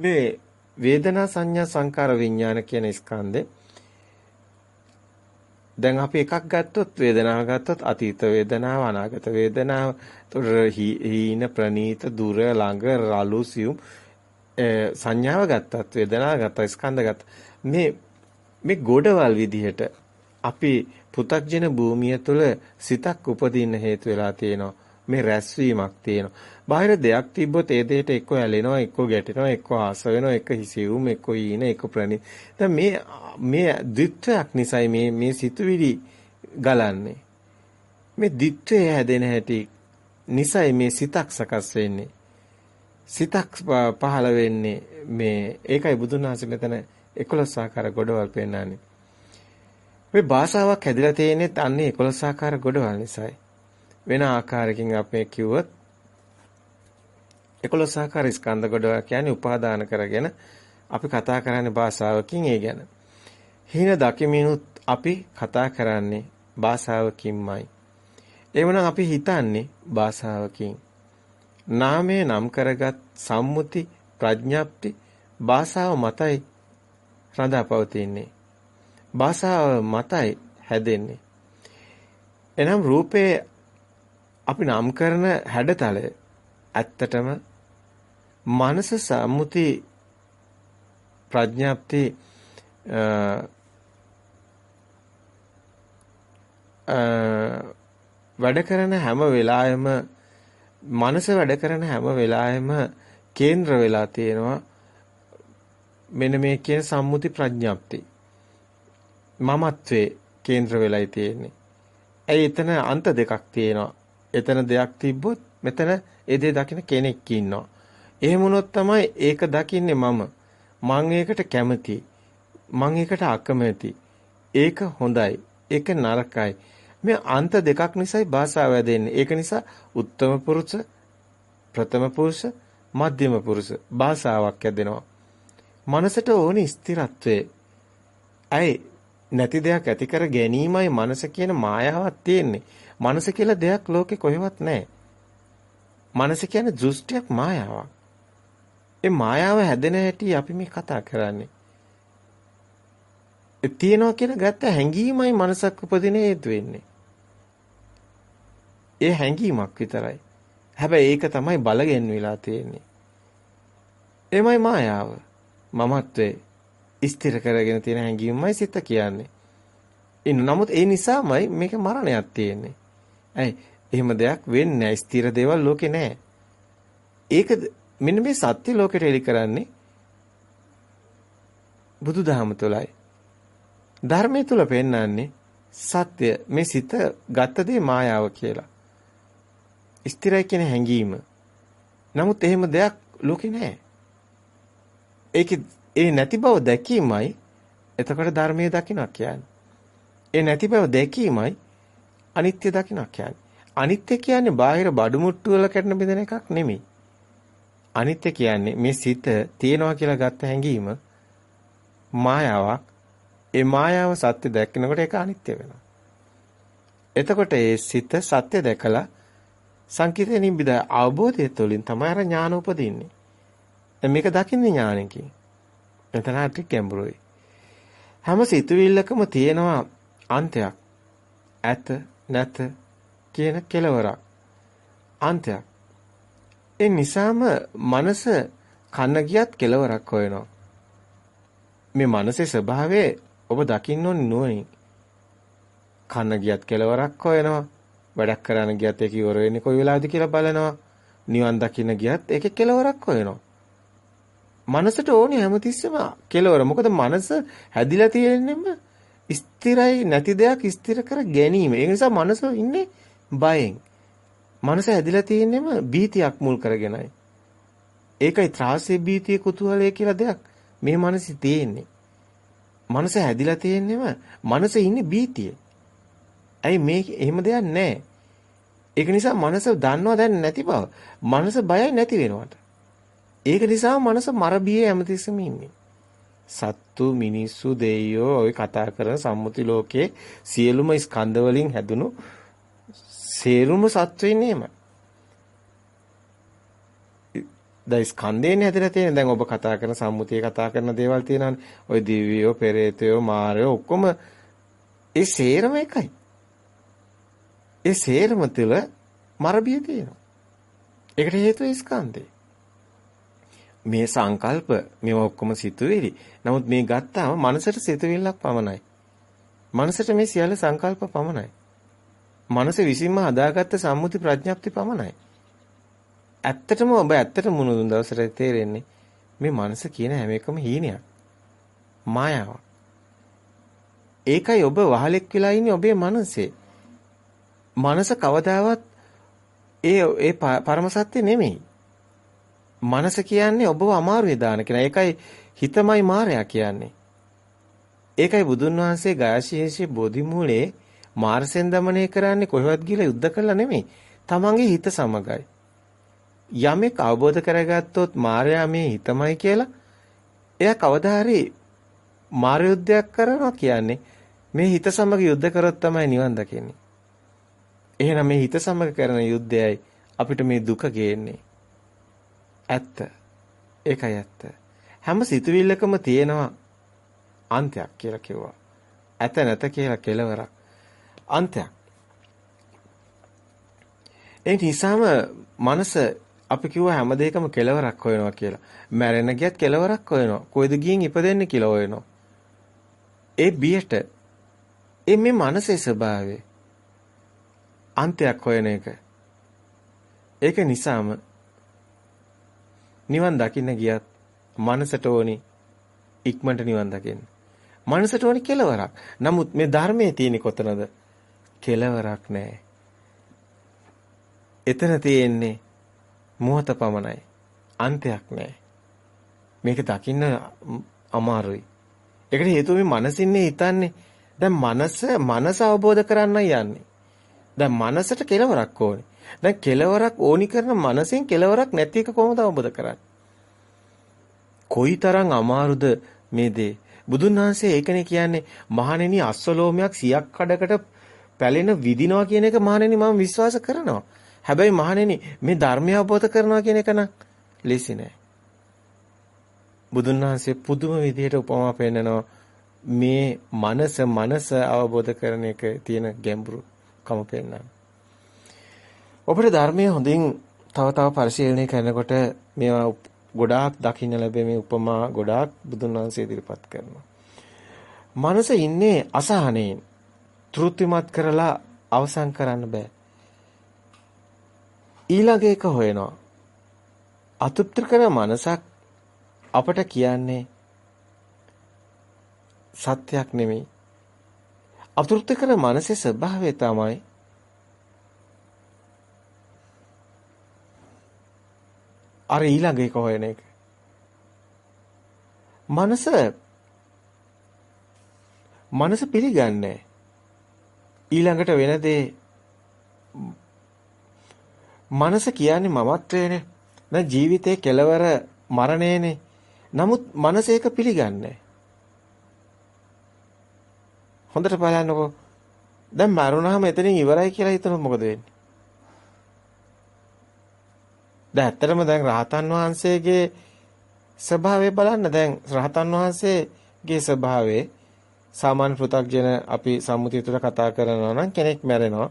මේ වේදනා සංඥා සංකාර විඥාන කියන ස්කන්ධේ දැන් අපි එකක් ගත්තොත් වේදනාව ගත්තොත් අතීත වේදනාව අනාගත වේදනාව හීන ප්‍රනීත දුර ළඟ රළු සියුම් සංඥාව ගත්තත් වේදනාව ගත්තා ස්කන්ධ ගත්ත මේ මේ ගොඩවල් විදිහට අපි පෘ탁ජන භූමිය තුළ සිතක් උපදින්න හේතු වෙලා තියෙනවා. මේ රැස්වීමක් තියෙනවා. බාහිර දෙයක් තිබ්බොත් ඒ දෙයට එක්ක ඇලෙනවා එක්ක ගැටෙනවා එක්ක ආස වෙනවා එක්ක හිසියුම් එක්ක ඊන එක්ක ප්‍රණි දැන් මේ මේ ද්විත්වයක් නිසායි මේ මේ සිතුවිලි ගලන්නේ. මේ ද්විත්වය හැදෙන හැටි නිසායි මේ සිතක් සකස් වෙන්නේ. සිතක් පහළ වෙන්නේ මේ ඒකයි බුදුන් වහන්සේ මෙතන 11 ආකාර ගොඩවල් පෙන්නන්නේ මේ භාෂාවක් හැදිලා තියෙන්නේ අන්නේ 11 ආකාර ගොඩවල් නිසායි. වෙන ආකාරයකින් අපි කිව්වොත් 11 ආකාර ස්කන්ධ ගොඩවල් කියන්නේ උපාදාන කරගෙන අපි කතා කරන්නේ භාෂාවකින් ඒ ගැන. හින දකිමිනුත් අපි කතා කරන්නේ භාෂාවකින්මයි. එවනම් අපි හිතන්නේ භාෂාවකින්. නාමයේ නම් කරගත් සම්මුති ප්‍රඥාප්ති භාෂාව මතයි රඳාපවතින්නේ. භාෂාව මතයි හැදෙන්නේ. එනම් රූපේ අපි නම් කරන හැඩතලය ඇත්තටම මනස සම්මුති ප්‍රඥාප්ති වැඩ කරන හැම වෙලාවෙම මනස වැඩ කරන හැම වෙලාවෙම කේන්ද්‍ර වෙලා තියෙනවා මෙන්න මේ කියන සම්මුති ප්‍රඥාප්ති. මමත්වේ කේන්ද්‍ර වෙලයි තියෙන්නේ. ඇයි එතන අන්ත දෙකක් තියෙනවා. එතන දෙයක් තිබ්බොත් මෙතන ඒ දේ දකින්න කෙනෙක් ඉන්නවා. එහෙම වුණොත් තමයි ඒක දකින්නේ මම. මං ඒකට කැමතියි. මං ඒකට අකමැති. ඒක හොඳයි. ඒක නරකයි. මේ අන්ත දෙකක් නිසායි භාෂාව වැදෙන්නේ. ඒක නිසා උත්තම පුරුෂ, ප්‍රථම පුරුෂ, මධ්‍යම පුරුෂ භාෂාවක් ඇදෙනවා. මනසට ඕනි ස්ථිරත්වයේ. ඇයි නැති දෙයක් ඇති කර ගැනීමයි මනස කියන මායාවක් තියෙන්නේ. මනස කියලා දෙයක් ලෝකේ කොහෙවත් නැහැ. මනස කියන්නේ දෘෂ්ටියක් මායාවක්. ඒ මායාව හැදෙන හැටි අපි මේ කතා කරන්නේ. ඒ තියනවා කියන ගත්ත හැඟීමයි මනසක් උපදින හේතු වෙන්නේ. ඒ හැඟීමක් විතරයි. හැබැයි ඒක තමයි බලගෙන් වෙලා තියෙන්නේ. එමයි මායාව. මමත්වේ ස්ථිර කරගෙන තියෙන හැඟීමයි සිත කියන්නේ. ඉන්න නමුත් ඒ නිසාමයි මේක මරණයක් තියෙන්නේ. ඇයි එහෙම දෙයක් වෙන්නේ නැහැ. ස්ථිර දේවල් ලෝකේ නැහැ. ඒක මෙන්න මේ සත්‍ය ලෝකෙට එලි කරන්නේ බුදුදහම තුළයි. ධර්මයේ තුල පෙන්වන්නේ සත්‍ය මේ සිත ගත්ත දේ මායාව කියලා. ස්ථිරයි කියන හැඟීම. නමුත් එහෙම දෙයක් ලෝකේ නැහැ. ඒකේ ඒ නැති බව දැකීමයි එතකොට ධර්මයේ දකින්න කියන්නේ. ඒ නැති බව දැකීමයි අනිත්‍ය දකින්න කියන්නේ. අනිත්‍ය කියන්නේ බාහිර බඩු මුට්ටු වල කැඩෙන බෙදෙන එකක් නෙමෙයි. අනිත්‍ය කියන්නේ මේ සිත තියනවා කියලා ගත්ත හැඟීම මායාවක්. ඒ මායාව සත්‍ය දැක්කනකොට ඒක අනිත්‍ය වෙනවා. එතකොට ඒ සිත සත්‍ය දැකලා සංකිතේ නිබ්බිද අවබෝධය තුළින් තමයි අර ඥාන උපදින්නේ. දැන් මේක දකින්නේ ඥානකින්. එතන ටික ගැඹුරුයි. හැම සිතුවිල්ලකම තියෙනවා අන්තයක්. ඇත නැත කියන කෙලවරක්. අන්තයක්. ඒ නිසාම මනස කන්න ගියත් කෙලවරක් හොයනවා. මේ මනසේ ස්වභාවය ඔබ දකින්න ඕනේ නුවණින්. කන්න ගියත් කෙලවරක් හොයනවා. වැඩක් කරන්න ගියත් ඒක ඉවර වෙන්නේ කොයි වෙලාවද කියලා බලනවා. නිවන් දකින්න ගියත් ඒකේ කෙලවරක් හොයනවා. මනසට ඕනේ හැමතිස්සෙම කෙලවර. මොකද මනස හැදිලා තියෙන්නෙම ස්ථිරයි නැති දෙයක් ස්ථිර කර ගැනීම. ඒ නිසා මනස ඉන්නේ බයෙන්. මනස හැදිලා තියෙන්නෙම බීතියක් මුල් කරගෙනයි. ඒකයි ත්‍රාසයේ බීතිය කුතුහලය කියලා දෙයක් මේ මනසේ තියෙන්නේ. මනස හැදිලා තියෙන්නෙම මනස ඉන්නේ බීතිය. ඇයි මේ එහෙම දෙයක් නැහැ. ඒක නිසා මනස දන්නවා දැන් නැති බව. මනස බයයි නැති වෙනවට. ඒක නිසා මනස මරබියේ හැමතිස්සෙම ඉන්නේ. සත්තු මිනිස්සු දෙයියෝ ඔය කතා කරන සම්මුති ලෝකයේ සියලුම ස්කන්ධ වලින් හැදුණු සේරුම සත්වෙ ඉන්නේමයි. දැන් ස්කන්ධයෙන් හැදලා තියෙන දැන් ඔබ කතා කරන සම්මුතිය කතා කරන දේවල් තියෙනවානේ. ওই දිව්‍යෝ, පෙරේතයෝ, මාරයෝ ඔක්කොම ඒ සේරම එකයි. ඒ සේරම තුළ මරබිය තියෙනවා. ඒකට හේතුව ස්කන්ධය. මේ සංකල්ප මේවා ඔක්කොම සිතුවිලි. නමුත් මේ ගත්තාම මනසට සිතුවිල්ලක් පමණයි. මනසට මේ සියල්ල සංකල්ප පමණයි. මනස විසින්ම හදාගත්ත සම්මුති ප්‍රඥප්ති පමණයි. ඇත්තටම ඔබ ඇත්තට මුණුදුන් දවසට තේරෙන්නේ මේ මනස කියන හැම එකම හීනයක්. මායාවක්. ඒකයි ඔබ වහලෙක් වෙලා ඉන්නේ ඔබේ මනසේ. මනස කවදාවත් ඒ ඒ පරම සත්‍ය නෙමෙයි. මනස කියන්නේ ඔබව අමාරුවේ දාන කෙනා. ඒකයි හිතමයි මායя කියන්නේ. ඒකයි බුදුන් වහන්සේ ගාශීෂේ බෝධිමූලේ මාර්සෙන් দমনය කරන්නේ කොහෙවත් ගිහලා යුද්ධ කළා නෙමෙයි. තමන්ගේ හිත සමගයි. යමෙක් අවබෝධ කරගත්තොත් මායя මේ හිතමයි කියලා එයා කවදා හරි මාර යුද්ධයක් කරනවා කියන්නේ මේ හිත සමග යුද්ධ කරොත් තමයි නිවන් දකින්නේ. එහෙනම් මේ හිත සමග කරන යුද්ධයයි අපිට මේ දුක ගේන්නේ. ඇත්ත. ඒකයි ඇත්ත. හැම සිතුවිල්ලකම තියෙනවා අන්තයක් කියලා කිව්වා. ඇත නැත කියලා කෙලවරක්. අන්තයක්. ඒ නිසාම මනස අපි කිව්වා හැම දෙයකම කෙලවරක් හොයනවා කියලා. මැරෙන ගියත් කෙලවරක් හොයනවා. කොයිද ගියින් ඉපදෙන්නේ කියලා හොයනවා. ඒ බියට ඒ මේ මනසේ ස්වභාවය අන්තයක් හොයන එක. ඒක නිසාම නිවන් දකින්න ගියත් මනසට ඕනි ඉක්මනට නිවන් දකින්න. මනසට ඕනි කෙලවරක්. නමුත් මේ ධර්මයේ තියෙන කොතනද? කෙලවරක් නැහැ. එතන තියෙන්නේ මොහත පමණයි. අන්තයක් නැහැ. මේක දකින්න අමාරුයි. ඒකට හේතුව මේ මනසින්නේ හිතන්නේ දැන් මනස මනස අවබෝධ කරන්නයි යන්නේ. දැන් මනසට කෙලවරක් ඕනේ. දැන් කෙලවරක් ඕනි කරන මනසෙන් කෙලවරක් නැති එක කොහොමද අවබෝධ කරන්නේ? කොයිතරම් අමාරුද මේ දේ. බුදුන් වහන්සේ ඒකනේ කියන්නේ මහණෙනි අස්වලෝමයක් 100ක් කඩකට පැලෙන විදිනවා කියන එක මහණෙනි මම විශ්වාස කරනවා. හැබැයි මහණෙනි මේ ධර්මය අවබෝධ කරනවා කියන එක නම් ලේසි නෑ. බුදුන් වහන්සේ පුදුම විදිහට උපමා පෙන්නනවා මේ මනස මනස අවබෝධ කරන එක තියෙන ගැඹුරු කම පෙන්නන. ඔබට ධර්මයේ හොඳින් තව තව පරිශීලනය කරනකොට මේවා ගොඩාක් දකින්න ලැබෙ මේ උපමා ගොඩාක් බුදුන් වහන්සේ ඉදිරිපත් කරනවා. මනස ඉන්නේ අසහනෙන් තෘප්තිමත් කරලා අවසන් කරන්න බෑ. ඊළඟ එක හොයනවා. අතෘප්ති කර මනසක් අපට කියන්නේ සත්‍යයක් නෙමෙයි. අතෘප්ති කර මනසේ ස්වභාවය තමයි අර ඊළඟ එක හොයන එක. මනස මනස පිළිගන්නේ ඊළඟට වෙන දේ මනස කියන්නේ මමත්වයනේ. දැන් ජීවිතේ කෙලවර මරණයනේ. නමුත් මනස ඒක පිළිගන්නේ හොඳට බලන්නකෝ. දැන් මරුණාම එතනින් ඉවරයි කියලා හිතනොත් මොකද වෙන්නේ? දැන් ඇත්තටම දැන් රහතන් වහන්සේගේ ස්වභාවය බලන්න දැන් රහතන් වහන්සේගේ ස්වභාවය සාමාන්‍ය පෘථග්ජන අපි සම්මුතිය තුළ කතා කරනවා නම් කෙනෙක් මැරෙනවා.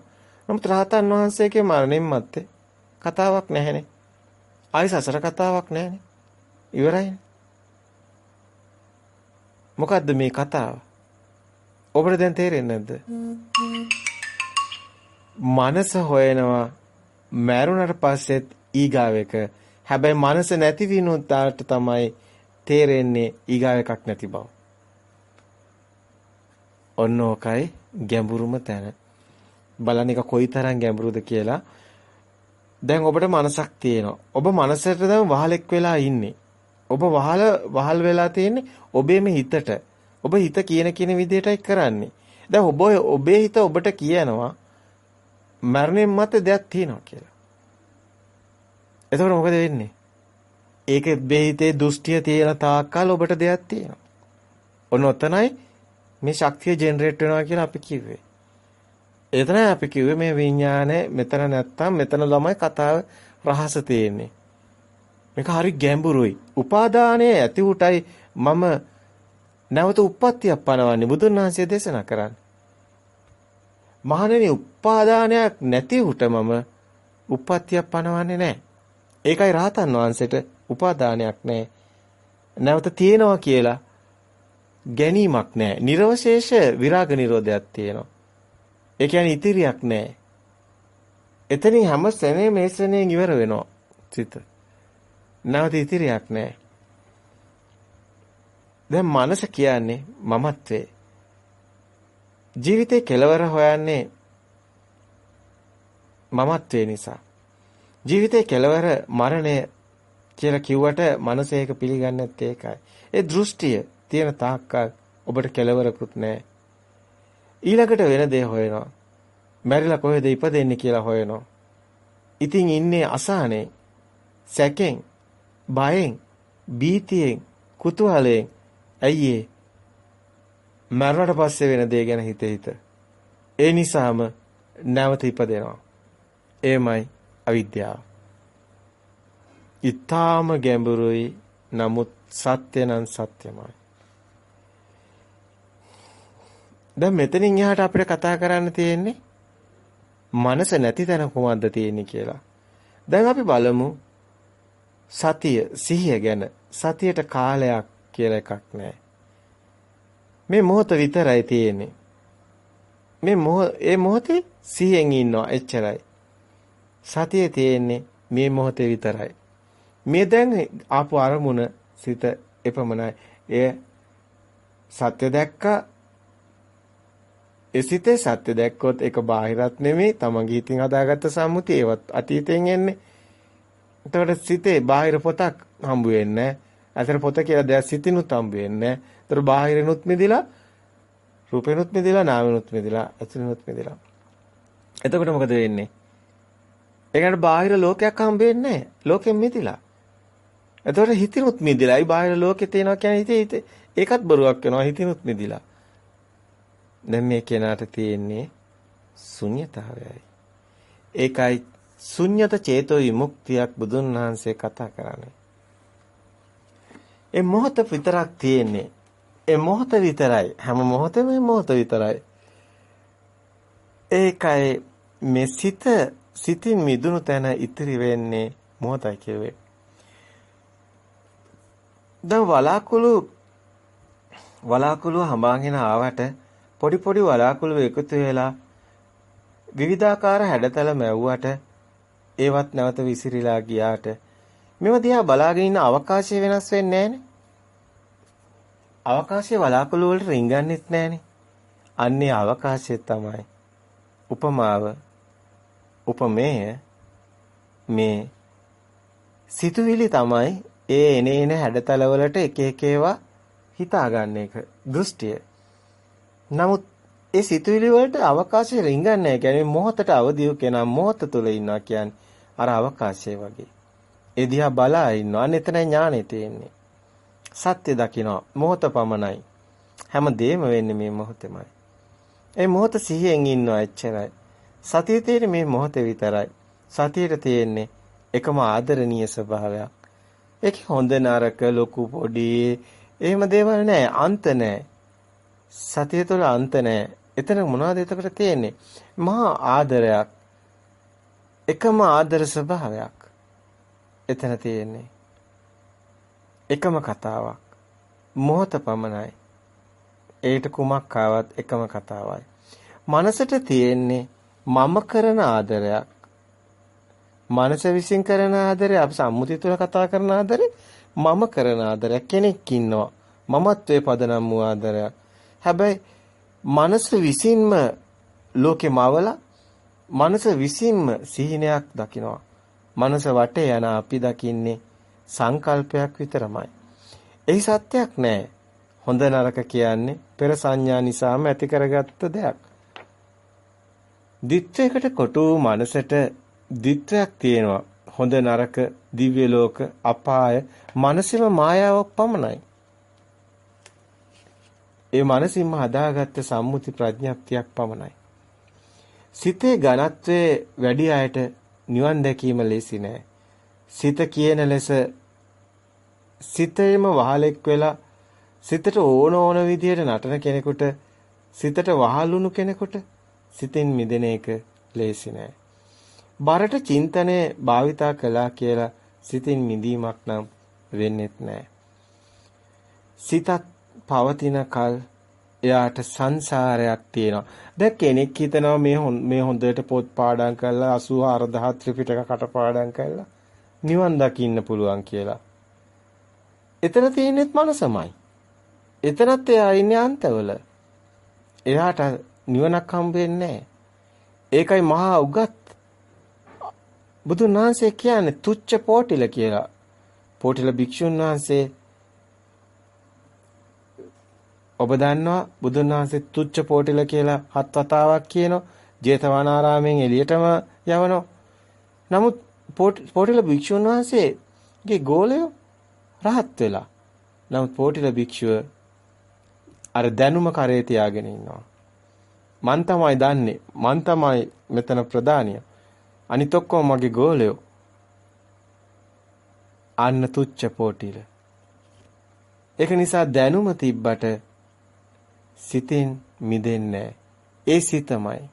නමුත් රහතන් වහන්සේගේ මරණින් මත්තේ කතාවක් නැහැනේ. ආයි සසර කතාවක් නැහැනේ. ඉවරයිනේ. මොකද්ද මේ කතාව? ඔබට දැන් තේරෙන්නේ නැද්ද? මනස හොයනවා මැරුණට පස්සෙත් ඊගාව එක. හැබැයි මනස නැති විනුත්තාට තමයි තේරෙන්නේ ඊගාව එකක් නැති බව. ඔන්න ඕකයි ගැඹුරුම තැන. බලන්න එක කොයිතරම් ගැඹුරුද කියලා. දැන් ඔබට මනසක් තියෙනවා. ඔබ මනසට දැන් වහලෙක් වෙලා ඉන්නේ. ඔබ වහල වහල් වෙලා තියෙන්නේ ඔබේම හිතට. ඔබ හිත කියන කියන විදිහටයි කරන්නේ. දැන් ඔබ ඔබේ හිත ඔබට කියනවා මරණයෙන් මත දෙයක් තියෙනවා කියලා. එතකොට මොකද වෙන්නේ? ඒකේ බෙහිතේ දෘෂ්ටිය තියෙන තාක්කල් ඔබට දෙයක් තියෙනවා. ඔන්න ඔතනයි මේ ශක්තිය ජෙනරේට් වෙනවා කියලා අපි කිව්වේ. එතනයි අපි කිව්වේ මේ විඥානය මෙතන නැත්තම් මෙතන ළමයි කතාව රහස තියෙන්නේ. මේක හරි ගැඹුරුයි. උපාදානයේ ඇති උටයි මම නැවත උප්පත්තියක් පනවන්නේ බුදුන් වහන්සේ දේශනා කරන්නේ. මහණෙනි උපාදානයක් නැති උට මම උප්පත්තියක් පනවන්නේ නැහැ. ඒකයි රහතන් වහන්සේට උපාදානයක් නැහැ. නැවත තියෙනවා කියලා ගැනීමක් නැහැ. නිර්වශේෂ විරාග නිරෝධයක් තියෙනවා. ඒ කියන්නේ ඉතිරියක් නැහැ. එතනින් හැම සෙනේ මේ සෙනෙන් ඉවර වෙනවා සිත. නැවත ඉතිරියක් නැහැ. දැන් මනස කියන්නේ මමත්වේ. ජීවිතේ කෙලවර හොයන්නේ මමත්වේ නිසා. ජීවිතේ කෙලවර මරණය කියලා කිව්වට මනස ඒක පිළිගන්නේ නැත්තේ ඒකයි. ඒ දෘෂ්ටිය තියෙන තාක්කල් ඔබට කෙලවරකුත් නැහැ. ඊළඟට වෙන දේ හොයනවා. මැරිලා කොහෙද ඉපදෙන්නේ කියලා හොයනවා. ඉතින් ඉන්නේ අසහනේ, සැකෙන්, බයෙන්, බීතියෙන්, කුතුහලයෙන්. ඇයි ඒ? මරණට පස්සේ වෙන දේ ගැන හිත හිත. ඒ නිසාම නැවත ඉපදෙනවා. එමය අවිද්‍යාව. ඊටාම ගැඹුරුයි නමුත් සත්‍ය නම් සත්‍යමයි. දැන් මෙතනින් එහාට අපිට කතා කරන්න තියෙන්නේ මනස නැති තැන කොහොමද තියෙන්නේ කියලා. දැන් අපි බලමු සතිය සිහිය ගැන. සතියට කාලයක් කියලා එකක් නැහැ. මේ මොහොත විතරයි තියෙන්නේ. මේ මොහ ඒ මොහොතේ සිහියෙන් ඉන්නවා එච්චරයි. සතියේ තියෙන්නේ මේ මොහොතේ විතරයි. මේ දැන් ආපු අරමුණ සිත එපමණයි. එය සත්‍ය දැක්කා එසිතේ සත්‍ය දැක්කොත් ඒක බාහිරත් නෙමෙයි තමන්ගේ හිතින් හදාගත්ත සම්මුතිය ඒවත් අතීතයෙන් එන්නේ. එතකොට සිතේ බාහිර පොතක් හම්බ වෙන්නේ නැහැ. පොත කියලා දෙයක් සිතිනුත් හම්බ වෙන්නේ නැහැ. ඒතර බාහිරිනුත් මිදිලා රූපේනුත් මිදිලා නාමෙනුත් මිදිලා ඇතුළෙනුත් මිදිලා. එතකොට මොකද වෙන්නේ? ඒකට බාහිර ලෝකයක් හම්බ වෙන්නේ නැහැ. ලෝකෙන් මිදිලා. එතකොට හිතිනුත් මිදිලායි බාහිර ලෝකේ තියෙනවා කියන්නේ හිතේ ඒකත් බරුවක් වෙනවා හිතිනුත් මිදිලා. දැන් මේ කෙනාට තියෙන්නේ ශුන්්‍යතාවයයි. ඒකයි ශුන්්‍යත චේතෝ විමුක්තියක් බුදුන් වහන්සේ කතා කරන්නේ. ඒ මොහොත විතරක් තියෙන්නේ. ඒ මොහොත විතරයි. හැම මොහොතෙම මොහොත විතරයි. ඒකයි මේ සිත සිතින් මිදුණු තැන ඉතිරි වෙන්නේ මොහොතයි කියවේ. දැන් වලාකුළු වලාකුළු හඹාගෙන ආවට පොඩි පොඩි වලාකුළු එකතු වෙලා විවිධාකාර හැඩතල මැව්වට ඒවත් නැවත විසිරීලා ගියාට මෙව දිහා බලාගෙන ඉන්න අවකාශය වෙනස් වෙන්නේ නැහනේ. අවකාශයේ වලාකුළු වලට රිංගන්නෙත් නැහනේ. අන්නේ අවකාශය තමයි උපමාව උපමේය මේ සිතුවිලි තමයි ඒ එනේන හැඩතල වලට එක එක ඒවා හිතා ගන්න එක දෘෂ්ටිය. නමුත් ඒ සිතුවිලි වලට අවකාශය රිංගන්නේ නැහැ. කියන්නේ මොහොතට අවදිව කෙනා මොහොත තුල ඉන්නවා කියන්නේ අර අවකාශය වගේ. ඒ දිහා බලා ඉන්නවා. අන්න එතන ඥානෙ තියෙන්නේ. සත්‍ය දකිනවා. මොහොත පමණයි. හැම දෙයක්ම වෙන්නේ මේ මොහොතෙමයි. ඒ මොහොත සිහියෙන් ඉන්නවා එච්චරයි. සතිය තියෙන්නේ මේ මොහොතේ විතරයි. සතියට තියෙන්නේ එකම ආදරණීය ස්වභාවයක්. ඒක හොඳ නරක ලොකු පොඩි එහෙම දේවල් නැහැ. අන්ත නැහැ. සතිය තුළ අන්ත නැහැ. එතන මොනවද එතකොට තියෙන්නේ? මහා ආදරයක්. එකම ආදර ස්වභාවයක්. එතන තියෙන්නේ. එකම කතාවක්. මොහොත පමණයි. ඒට කුමක් ආවත් එකම කතාවයි. මනසට තියෙන්නේ මම කරන ආදරයක්. මනස විසින් කරන ආදරය අපි සම්මුතිය තුළ කතා කරන ආදරේ මම කරන ආදරයක් කෙනෙක් ඉන්නවා. මමත්වයේ පදනම් වූ ආදරයක්. හැබැයි මනස විසින්ම ලෝකෙ මවලා මනස විසින්ම සිහිනයක් දකිනවා. මනස වටේ යන අපි දකින්නේ සංකල්පයක් විතරමයි. එහි සත්‍යයක් නැහැ. හොඳ නරක කියන්නේ පෙර සංඥා නිසාම ඇති කරගත්ත දෙයක්. දිත්වයකට කොටු මනසට දිත්වයක් තියෙනවා. හොඳ නරක දිව්‍ය ලෝක අපාය මනසෙම මායාවක් පමණයි. ඒ මනසින්ම හදාගත්ත සම්මුති ප්‍රඥප්තියක් පමණයි. සිතේ ඝනත්වයේ වැඩි අයට නිවන් දැකීම ලේසි නෑ. සිත කියන ලෙස සිතේම වහලෙක් වෙලා සිතට ඕන ඕන විදියට නටන කෙනෙකුට සිතට වහලුණු කෙනෙකුට සිතින් මිදෙන එක ලේසි නෑ. බරට චින්තනය භාවිතා කළා කියලා සිතින් මිදීමක් නම් වෙන්නේත් නෑ. සිතත් පවතින කල් එයාට සංසාරයක් තියෙනවා. දැන් කෙනෙක් හිතනවා මේ මේ හොඳට පොත් පාඩම් කරලා 84000 ත්‍රිපිටක කටපාඩම් කරලා නිවන් දකින්න පුළුවන් කියලා. එතන තියෙනෙත් මනසමයි. එතනත් එයා ඉන්නේ අන්තවල. එයාට නිවනක් හම්බ වෙන්නේ ඒකයි මහා උගත් බුදුන් වහන්සේ කියන්නේ තුච්ච පෝටිල කියලා. පෝටිල භික්ෂුන් වහන්සේ ඔබ දන්නවා බුදුන් වහන්සේ තුච්ච පෝටිල කියලා හත් වතාවක් කියනවා. ජේතවනාරාමයෙන් එළියටම යවනවා. නමුත් පෝටිල භික්ෂුන් වහන්සේගේ ගෝලය රහත් වෙලා. නමුත් පෝටිල භික්ෂුව අර දැනුම කරේ තියාගෙන ඉන්නවා. මන් තමයි දන්නේ. මන් තමයි මෙතන ප්‍රධානිය. අනිත් ඔක්කොම මගේ ගෝලයෝ. අන්න තුච්ච පෝටිල. ඒක නිසා දැනුම තිබ්බට සිතෙන් මිදෙන්නේ ඒ සිතමයි.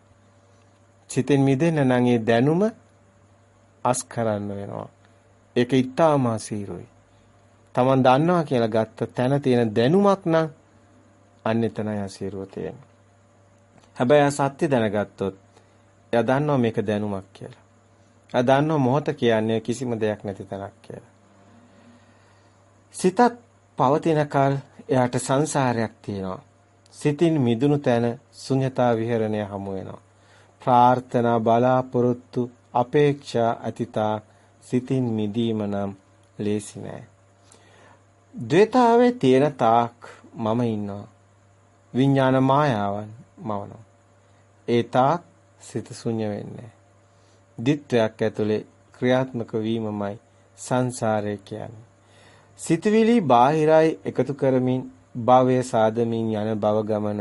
සිතෙන් මිදෙන්න නම් ඒ දැනුම අස් කරන්න වෙනවා. ඒක ඊටාම අසීරුයි. Taman දන්නවා කියලා ගත්ත තැන තියෙන දැනුමක් නම් අන්න එතනයි අසීරුව තියෙන්නේ. හැබැයි ආ සත්‍ය දැනගත්තොත් එයා දන්නවා මේක දැනුමක් කියලා. එයා දන්නවා මොහොත කියන්නේ කිසිම දෙයක් නැති තැනක් කියලා. සිතත් පවතිනකල් එයාට සංසාරයක් තියෙනවා. සිතින් මිදුණු තැන ශුන්‍යතා විහරණය හමු වෙනවා. ප්‍රාර්ථනා බලාපොරොත්තු අපේක්ෂා අතිතා සිතින් මිදීම නම් ලේසි නෑ. ද්වේතාවේ තියෙන තාක් මම ඉන්නවා. විඥාන මායාවන් මවනවා. ඒ තාක් සිත ශුන්‍ය වෙන්නේ. දිත්වයක් ඇතුලේ ක්‍රියාත්මක වීමමයි සංසාරය කියන්නේ. සිතවිලි බාහිරයි එකතු කරමින් භවය සාදමින් යන භව ගමන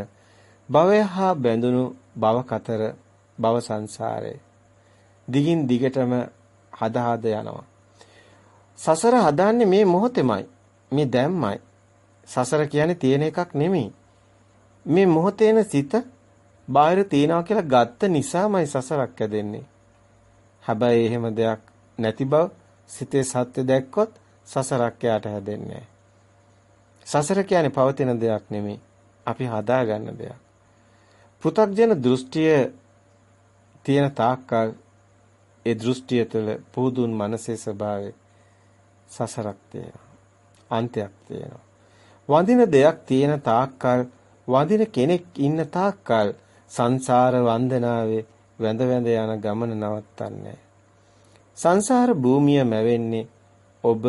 භවය හා බැඳුණු භව කතර භව සංසාරේ දිගින් දිගටම හද හද යනවා සසර හදන්නේ මේ මොහොතෙමයි මේ දැම්මයි සසර කියන්නේ තියෙන එකක් නෙමෙයි මේ මොහොතේන සිත බාහිර තියනවා කියලා ගත්ත නිසාමයි සසරක් ඇදෙන්නේ හැබැයි එහෙම දෙයක් නැති බව සිතේ සත්‍ය දැක්කොත් සසරක් යට හැදෙන්නේ සසර කියන්නේ පවතින දෙයක් නෙමෙයි. අපි හදාගන්න දෙයක්. පෘථග්ජන දෘෂ්ටිය තියෙන තාක්කල් ඒ දෘෂ්ටිය තුළ පුදුන් මනසේ ස්වභාවය සසරක් තියෙනවා. අන්තයක් තියෙනවා. වඳින දෙයක් තියෙන තාක්කල් වඳින කෙනෙක් ඉන්න තාක්කල් සංසාර වන්දනාවේ වැඳ වැඳ යන ගමන නවත්තන්නේ. සංසාර භූමිය මැවෙන්නේ ඔබ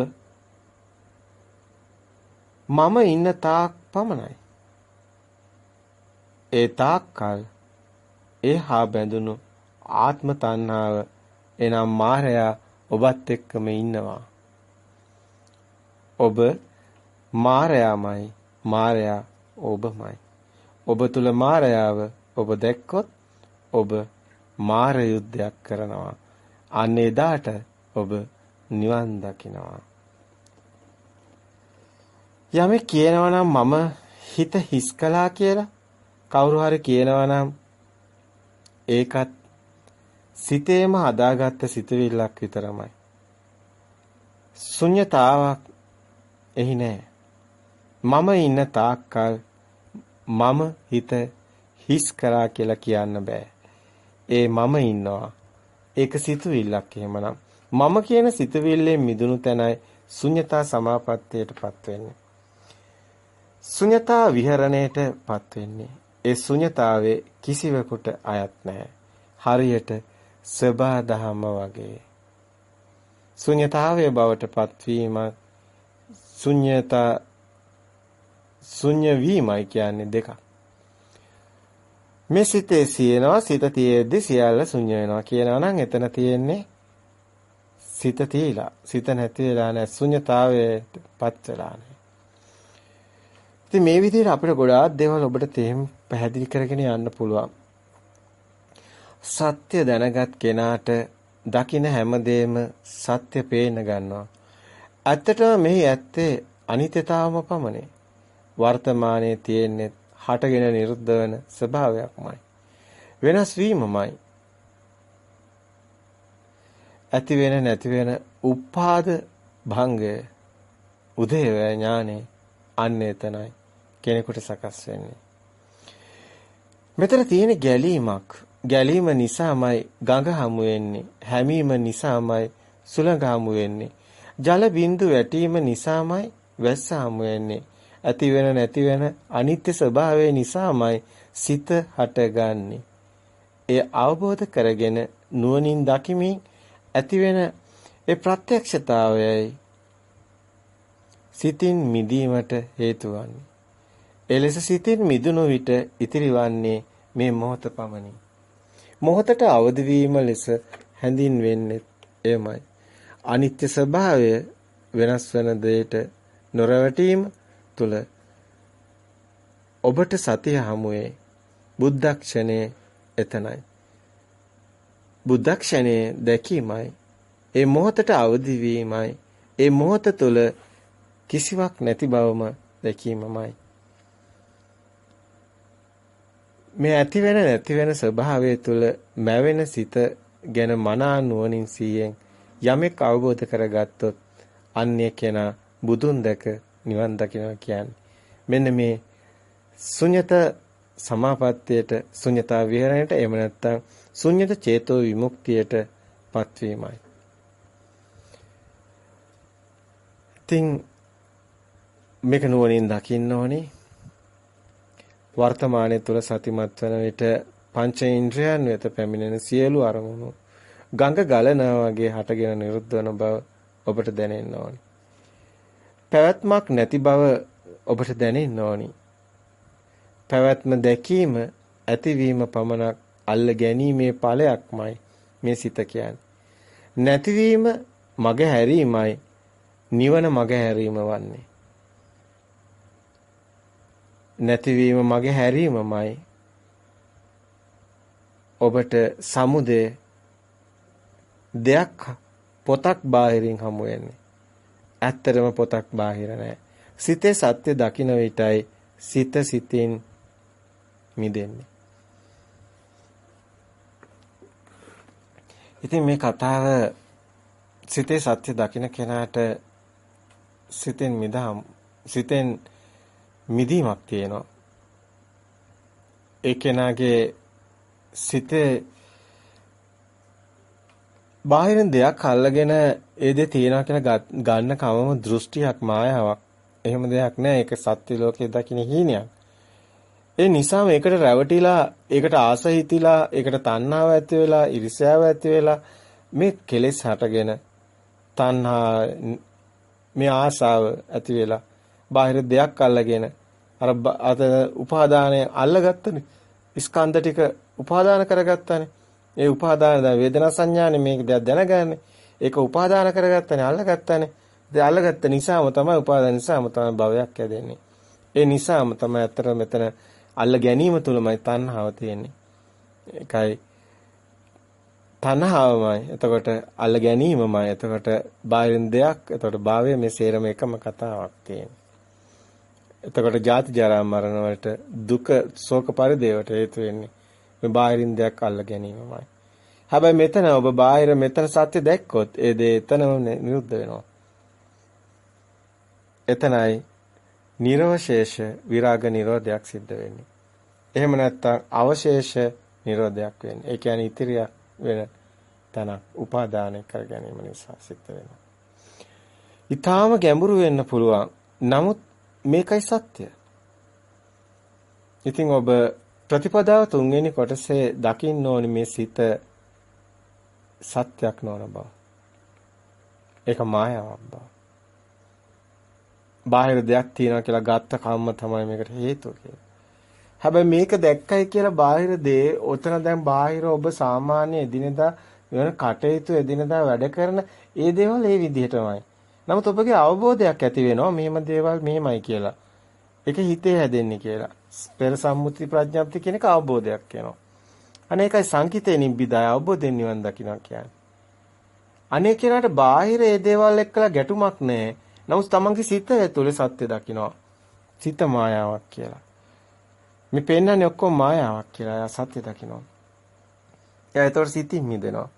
මම ඉන්න තාක් පමණයි. ඒ තාක්කල් ඒ හා බැඳුණු ආත්ම තණ්හාව එනම් මායя ඔබත් එක්කම ඉන්නවා. ඔබ මායяමයි මායя ඔබමයි. ඔබ තුල මායාව ඔබ දැක්කොත් ඔබ මාර යුද්ධයක් කරනවා. අන්න එදාට ඔබ නිවන් දකිනවා. යමෙක් කියනවා නම් මම හිත හිස් කළා කියලා කවුරු හරි කියනවා නම් ඒකත් සිතේම හදාගත්ත සිතවිල්ලක් විතරමයි. ශුන්්‍යතාවක් එහි නෑ. මම ඉන්න තාක්කල් මම හිත හිස් කරා කියලා කියන්න බෑ. ඒ මම ඉන්නවා. ඒක සිතුවිල්ලක් එහෙමනම්. මම කියන සිතුවිල්ලෙන් මිදුණු තැනයි ශුන්්‍යතා සමාපත්තියටපත් වෙන්නේ. ශුන්‍යතා විහරණයටපත් වෙන්නේ. ඒ ශුන්‍යතාවේ කිසිවෙකුට අයත් නැහැ. හරියට සබා දහම වගේ. ශුන්‍යතාවයේ බවට පත්වීම ශුන්‍යතා ශුන්‍ය වීමයි කියන්නේ දෙකක්. මේ සිතේ සියනවා සිත තියේදී සියල්ල ශුන්‍ය වෙනවා කියනවා නම් එතන තියෙන්නේ සිත තියලා සිත නැති වෙලා නැහැ ශුන්‍යතාවයට පත් වෙලා නැහැ. ඉතින් මේ විදිහට අපිට ගොඩාක් දේවල් ඔබට තේම පැහැදිලි කරගෙන යන්න පුළුවන්. සත්‍ය දැනගත් කෙනාට දකින හැමදේම සත්‍ය පේන්න ගන්නවා. ඇත්තටම මෙහි ඇත්තේ අනිත්‍යතාවම පමණයි. වර්තමානයේ තියෙන්නේ හටගෙන නිරුද්ධ වෙන ස්වභාවයක්මයි. වෙනස් වීමමයි. ඇති වෙන නැති වෙන උපාද භංගය උදේව ඥානේ අන්න එතනයි කෙනෙකුට සකස් වෙන්නේ. මෙතන තියෙන ගැලීමක්. ගැලීම නිසාමයි ගඟ හමු වෙන්නේ. හැමීම නිසාමයි සුළඟ හමු වෙන්නේ. ජල බිඳු වැටීම නිසාමයි වැස්ස හමු වෙන්නේ. ඇති වෙන නැති වෙන අනිත්‍ය ස්වභාවය නිසාමයි සිත හටගන්නේ. එය අවබෝධ කරගෙන නුවණින් දකිමින් ඇති වෙන ඒ ප්‍රත්‍යක්ෂතාවයයි සිතින් මිදීමට හේතු වන්නේ. එලෙස සිතින් මිදුණු විට ඉතිරිවන්නේ මේ මොහොත පමණි. මොහොතට අවදි වීම ලෙස හැඳින්වෙන්නේ එයමයි. අනිත්‍ය ස්වභාවය වෙනස් වන දෙයට නොරවටීම තුල ඔබට සතිය හමුවේ බුද්ධක්ෂණයේ එතනයි. බුද්ධක්ෂණයේ දැකීමයි ඒ මොහොතට අවදි වීමයි ඒ මොහොත තුල කිසිවක් නැති බවම දැකීමමයි. මේ ඇති වෙන නැති වෙන ස්වභාවය තුළ මැවෙන සිත ගැන මනා නුවණින් සීයෙන් යමෙක් අවබෝධ කරගත්තොත් අන්‍ය කෙනා බුදුන් දැක නිවන් දකිනවා කියන්නේ. මෙන්න මේ ශුන්්‍යත සමාපත්තියට ශුන්්‍යතා විහරණයට එහෙම නැත්නම් ශුන්්‍යත චේතෝ විමුක්තියට පත්වීමයි. තින් මේක නුවණින් දකින්න ඕනේ. වර්තමානයේ තුල සතිමත් වන විට පංච ඉන්ද්‍රයන් වෙත පැමිණෙන සියලු අරමුණු ගඟ ගලනවා වගේ හටගෙන නිරුද්ධ වන බව ඔබට දැනෙන්න ඕනි. පැවැත්මක් නැති බව ඔබට දැනෙන්න ඕනි. පැවැත්ම දැකීම ඇතිවීම පමණක් අල්ල ගැනීමේ ඵලයක්මයි මේ සිත කියන්නේ. නැතිවීම මග හැරීමයි නිවන මග හැරීම වන්නේ. නැතිවීම මග හැරීමමයි ඔබට සමුදේ දෙයක් පොතක් බාහිරින් හමු වෙන්නේ. ඇත්තටම පොතක් බාහිර නැහැ. සිතේ සත්‍ය දකින විටයි සිත සිතින් මිදෙන්නේ. ඉතින් මේ කතාව සිතේ සත්‍ය දකින කෙනාට සිතෙන් මිදහම් සිතෙන් මිදීමක් තියෙනවා. ඒ කෙනාගේ සිතේ බාහිරින් දෙයක් අල්ලගෙන ඒ දේ තියනවා කියලා ගන්න කවම දෘෂ්ටියක් මායාවක්. එහෙම දෙයක් නෑ. ඒක සත්‍ය ලෝකයේ දකින්න හීනයක්. ඒ නිසා මේකට රැවටිලා, ඒකට ආස හිතිලා, ඒකට තණ්හාව ඇති වෙලා, ඉරිසයාව ඇති වෙලා මේ කෙලෙස් හටගෙන තණ්හා මේ ආසාව ඇති වෙලා බාහිර දෙයක් අල්ලගෙන අර අත උපාදානය අල්ලගත්තනේ. ස්කන්ධ ටික උපාදාන කරගත්තානේ. ඒ උපාදාන දැන් වේදනා සංඥානේ මේක දැනගන්නේ. ඒක උපාදාන කරගත්තානේ අල්ලගත්තානේ. ඒ අල්ලගත්ත නිසාම තමයි උපාදාන නිසාම තමයි භවයක් ඇදෙන්නේ. ඒ නිසාම තමයි අතර මෙතන අල්ල ගැනීම තුලමයි තණ්හාව තියෙන්නේ. ඒකයි තණ්හාවමයි. එතකොට අල්ල ගැනීමමයි. එතකොට බාහිරින් දෙයක්. එතකොට භාවය මේ සේරම එකම කතාවක් තියෙන්නේ. එතකොට ජාති ජරා මරණ වලට දුක ශෝක පරිදේවට හේතු වෙන්නේ මේ බාහිරින් දෙයක් අල්ල ගැනීමමයි. හැබැයි මෙතන ඔබ බාහිර මෙතන සත්‍ය දැක්කොත් ඒ දේ එතනම නිරුද්ධ වෙනවා. එතනයි නිර්වශේෂ විරාග නිරෝධයක් සිද්ධ වෙන්නේ. එහෙම නැත්නම් අවශේෂ නිරෝධයක් වෙන්නේ. ඒ කියන්නේ ඉතිරිය වෙන තනක් උපාදානය කර ගැනීම නිසා සිද්ධ වෙනවා. ඊටාම ගැඹුරු වෙන්න පුළුවන්. නමුත් මේකයි සත්‍ය. ඉතින් ඔබ ප්‍රතිපදාව තුන්වෙනි කොටසේ දකින්න ඕනි මේ සිත සත්‍යක් නොවන බව. ඒක මායාවක් බව. බාහිර දෙයක් තියෙනවා කියලා ගත්ත කම්ම තමයි මේකට හේතුව කියලා. හැබැයි මේක දැක්කයි කියලා බාහිර දේ ඔතන දැන් බාහිර ඔබ සාමාන්‍ය එදිනෙදා වෙන කටයුතු එදිනෙදා වැඩ කරන ඒ දේවල් ඒ විදිහටමයි. නමුත් ඔබගේ අවබෝධයක් ඇති වෙනවා මෙහෙම දේවල් මෙහෙමයි කියලා. ඒක හිතේ හැදෙන්නේ කියලා. පෙර සම්මුති ප්‍රඥාප්ති කියන එක අවබෝධයක් වෙනවා. අනේකයි සංකිතේ නිබ්බිදාය අවබෝධයෙන් නිවන් දකින්න කියන්නේ. අනේ කෙනාට බාහිර ඒ දේවල් එක්කලා ගැටුමක් නැහැ. නමුත් තමන්ගේ සිත ඇතුලේ සත්‍ය දකින්නවා. සිත මායාවක් කියලා. මේ පෙන්නන්නේ ඔක්කොම මායාවක් කියලා. එයා සත්‍ය දකින්නවා. එයා ඒතකොට සිතින් මිදෙනවා.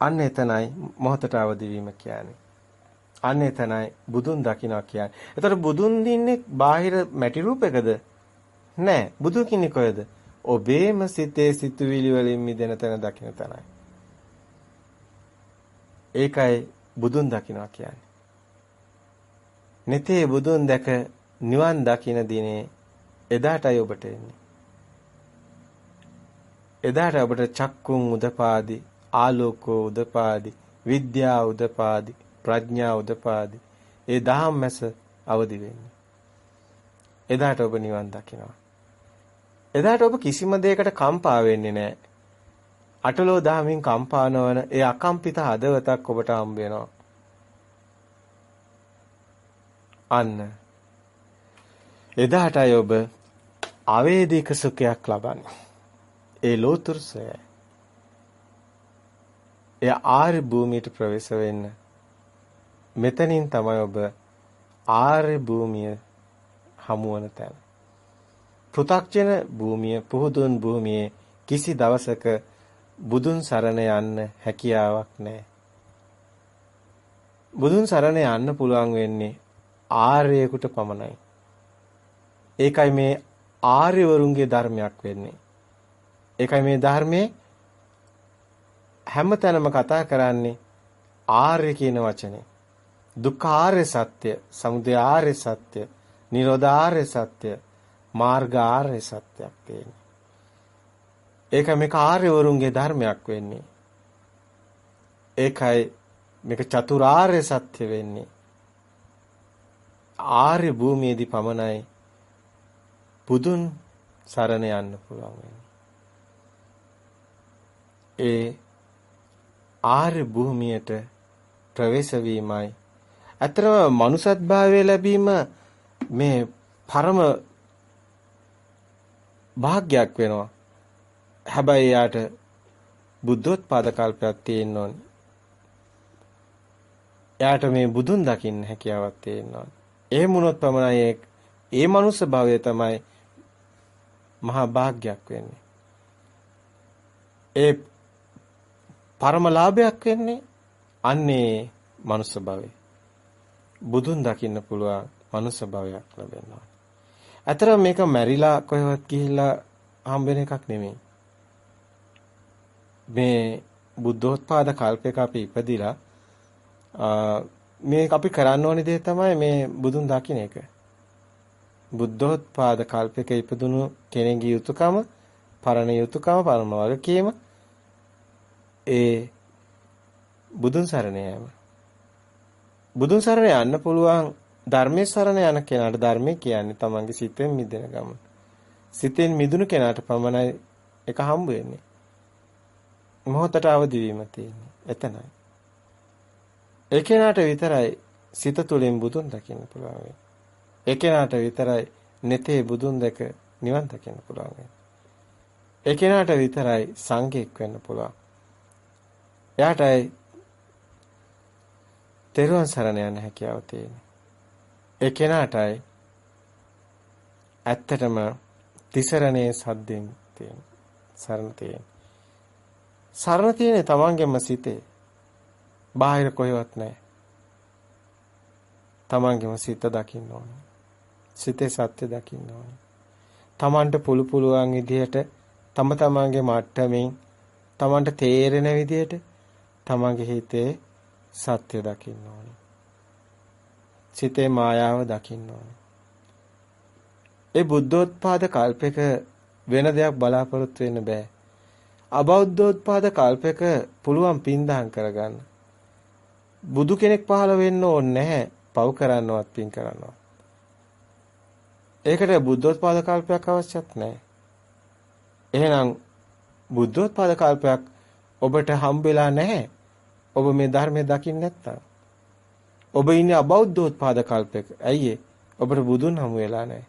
අන්න එතනයි මොහතට අවදි වීම කියන්නේ. අන්න එතනයි බුදුන් දකින්නවා කියන්නේ. ඒතකොට බුදුන් දින්නේ බාහිර මැටි රූපයකද? නෑ. බුදු කින්නේ කොහෙද? ඔබේම සිතේ සිතුවිලි වලින් මිදෙන තැන දකින්න තැනයි. ඒකයි බුදුන් දකින්නවා කියන්නේ. neතේ බුදුන් දැක නිවන් දකින දිනේ එදාටයි ඔබට එන්නේ. එදාට ඔබට චක්කුන් උදපාදි, ආලෝකෝ උදපාදි, විද්‍යා උදපාදි, ප්‍රඥා උදපාදි. ඒ දහම් මැස අවදි වෙන්නේ. එදාට ඔබ නිවන් දකිනවා. එදාට ඔබ කිසිම දෙයකට කම්පා වෙන්නේ නැහැ. අටලෝ දහමින් කම්පා නොවන ඒ අකම්පිත හදවතක් ඔබට හම්බ වෙනවා. අන්න එදාටයි ඔබ අවේදික සුඛයක් ලබන්නේ. ඒ ලෝතුර්සය. එය ආර්ය භූමියට ප්‍රවේශ වෙන්න මෙතනින් තමයි ඔබ ආර්ය භූමිය හමුවන තැන. පෘථග්ජන භූමිය පුහුදුන් භූමියේ කිසි දවසක බුදුන් සරණ යන්න හැකියාවක් නැහැ. බුදුන් සරණ යන්න පුළුවන් වෙන්නේ ආර්යයෙකුට පමණයි. ඒකයි මේ ආර්යවරුන්ගේ ධර්මයක් වෙන්නේ. ඒකයි මේ ධර්මයේ හැමතැනම කතා කරන්නේ ආර්ය කියන වචනේ. දුක්ඛාර්ය සත්‍ය, සමුදයාර්ය සත්‍ය, නිරෝධාර්ය සත්‍ය, මාර්ගාර්ය සත්‍යයක් තියෙන්නේ. ඒක මේක ආර්යවරුන්ගේ ධර්මයක් වෙන්නේ. ඒකයි මේක චතුරාර්ය සත්‍ය වෙන්නේ. ආර්ය භූමියේදී පමණයි බුදුන් සරණ යන්න පුළුවන් වෙන්නේ. ඒ ආර්ය භූමියට ප්‍රවේශ වීමයි. අතරම මනුසත් භාවය ලැබීම මේ පරම භාග්යක් වෙනවා. හැබැයි යාට බුද්ධෝත්පාද කල්පයක් තියෙන්න ඕනේ. එයාට මේ බුදුන් දකින්න හැකියාවක් තියෙන්න ඕනේ. එහෙම වුණොත් පමණයි ඒ මනුස්ස භාවය තමයි මහා භාග්යක් වෙන්නේ. ඒ පරම ලාභයක් වෙන්නේ අන්නේ මනුස්ස භවයේ. බුදුන් දකින්න පුළුවන් මනුස්ස භවයක් ලැබෙනවා. අතර මේක මැරිලා කොහෙවත් ගිහිල්ලා හම්බෙන එකක් නෙමෙයි. මේ බුද්ධෝත්පාද කල්පයක අපි ඉපදිලා මේ අපි කරන්න ඕනේ දේ තමයි මේ බුදුන් දකින්න එක. බුද්ධෝත්පාද කල්පයක ඉපදුණු කෙනෙකුගේ යුතුයකම, පරණ යුතුයකම, පරම වගකීම ඒ බුදුන් සරණ යෑම. බුදුන් සරණ යන්න පුළුවන් ධර්මයේ සරණ යන කෙනාට ධර්මයේ කියන්නේ තමන්ගේ සිතෙන් මිදෙන ගමන. සිතෙන් මිදුණු කෙනාට පමණයි එක හම්බ වෙන්නේ. මොහොතට අවදි වීම තියෙන්නේ. එතනයි. ඒ කෙනාට විතරයි සිත තුළින් බුදුන් දකින්න පුළුවන් වෙන්නේ. ඒ කෙනාට විතරයි neතේ බුදුන් දැක නිවන් දකින්න පුළුවන් වෙන්නේ. ඒ කෙනාට විතරයි සංඝෙක් වෙන්න පුළුවන්. එයාටයි තෙරුවන් සරණ යන්න හැකියාව තියෙන්නේ. ඒ කෙනාටයි ඇත්තටම තිසරණේ සද්දෙන් තියෙන සරණ තියෙන. සරණ තියෙන්නේ තමන්ගේම සිතේ. බාහිර කොහෙවත් නැහැ. තමන්ගේම සිත දකින්න ඕනේ. සිතේ සත්‍ය දකින්න ඕනේ. තමන්ට පුළු පුළුවන් විදිහට තම තමන්ගේ මට්ටමින් තමන්ට තේරෙන විදිහට තමන්ගේ හිතේ සත්‍ය දකින්න ඕනේ. සිතේ මායාව දකින්න ඕනේ. ඒ බුද්ධෝත්පාද කල්පයක වෙන දෙයක් බලාපොරොත්තු වෙන්න බෑ. අබෞද්ධෝත්පාද කල්පයක පුළුවන් පින්දහම් කරගන්න. බුදු කෙනෙක් පහළ වෙන්න ඕනේ නැහැ. පව් කරන්නවත් පින් කරන්නවත්. ඒකට බුද්ධෝත්පාද කල්පයක් අවශ්‍යත් නැහැ. එහෙනම් බුද්ධෝත්පාද කල්පයක් ඔබට හම්බෙලා නැහැ. ඔබ මේ ධර්මය දකින්න නැත්තම්. ඔබ ඉන්නේ අබෞද්ධෝත්පාද කල්පයක. ඇයි ඔබට බුදුන් හමු වෙලා නැහැ.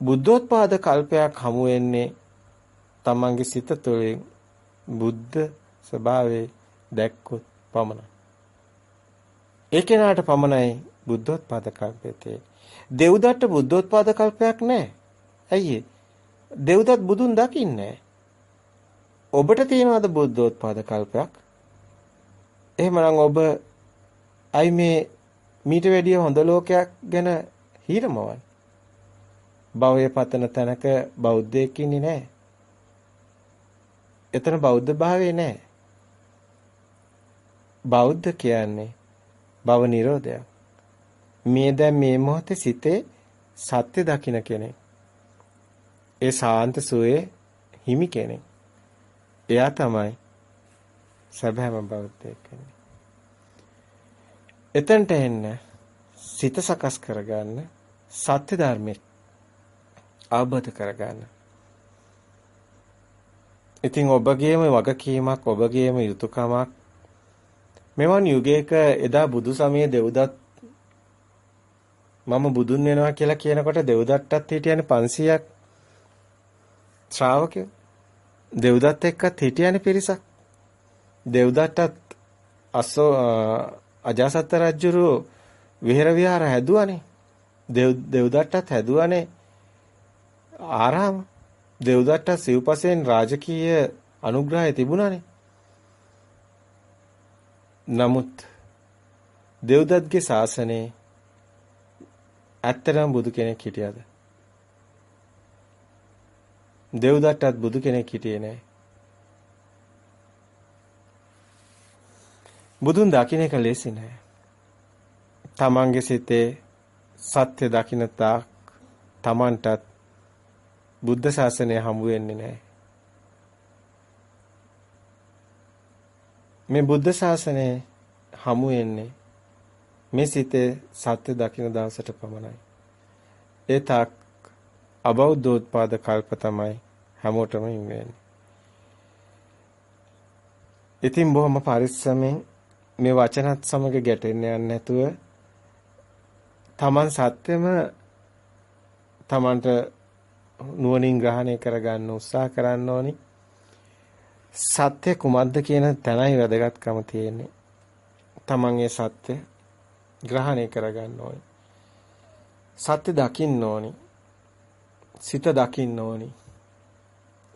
බුද්ධෝත්පාද කල්පයක් හමු වෙන්නේ තමන්ගේ සිත තුළින් බුද්ධ ස්වභාවයේ දැක්කොත් පමණයි. ඒ කෙනාට පමණයි බුද්ධෝත්පාද කල්පයේ දෙව්දත්ට බුද්ධෝත්පාද කල්පයක් නැහැ. ඇයි දෙව්දත් බුදුන් දකින්නේ ඔබට තියෙනවද බුද්ධෝත්පාද කල්පයක්? එහෙමනම් ඔබ අයි මේ මීට වැඩිය හොඳ ලෝකයක් ගැන හිරමවන්නේ. භවය පතන තැනක බෞද්ධයෙක් ඉන්නේ නැහැ. එතන බෞද්ධ භාවයේ නැහැ. බෞද්ධ කියන්නේ භව නිරෝධයක්. මේ දැන් මේ මොහොතේ සිතේ සත්‍ය දකින්න කෙනෙක්. ඒ සාන්ත සුවේ හිමි කෙනෙක්. එයා තමයි සැබෑම බෞද්ධයෙක් වෙන්නේ. එතනට එන්න සිත සකස් කරගන්න සත්‍ය ධර්මයේ අවබෝධ කරගන්න. ඉතින් ඔබගේම වගකීමක් ඔබගේම යුතුයකමක් මෙවන් යුගයක එදා බුදු සමයේ දෙව්දත් මම බුදුන් වෙනවා කියලා කියනකොට දෙව්දත්තත් හිටියනේ 500ක් ශ්‍රාවකයෝ දෙව්දත් එක්කත් හිටියනේ පිරිසක් දෙව්දත්තත් අසෝ අජාසත් රජුරු විහෙර විහාර හැදුවානේ. දෙව් දෙව්දත්තත් හැදුවානේ ආරාම. දෙව්දත්ත සිව්පසෙන් රාජකීය අනුග්‍රහය තිබුණානේ. නමුත් දෙව්දත්ගේ ශාසනයේ ඇත්තටම බුදු කෙනෙක් හිටියද? දෙව්දත්තත් බුදු කෙනෙක් හිටියේ නෑ. බුදුන් දකින්න එක ලේසි නෑ. තමන්ගේ සිතේ සත්‍ය දකින්න තාක් තමන්ටත් බුද්ධ ශාසනය හමු වෙන්නේ නෑ. මේ බුද්ධ ශාසනය හමු වෙන්නේ මේ සිතේ සත්‍ය දකින්න දවසට පමණයි. ඒ තාක් අබෞද්ධෝත්පාද කල්ප තමයි හැමෝටම ඉන්නේ. ඉතින් බොහොම පරිස්සමෙන් මේ වචනත් සමග ගැටෙන්න යන්නේ නැතුව තමන් සත්‍යෙම තමන්ට නුවණින් ග්‍රහණය කරගන්න උත්සාහ කරන්න ඕනි. සත්‍ය කුමක්ද කියන තැනයි වැදගත්කම තියෙන්නේ. තමන් ඒ සත්‍ය ග්‍රහණය කරගන්න ඕනි. සත්‍ය දකින්න ඕනි. සිත දකින්න ඕනි.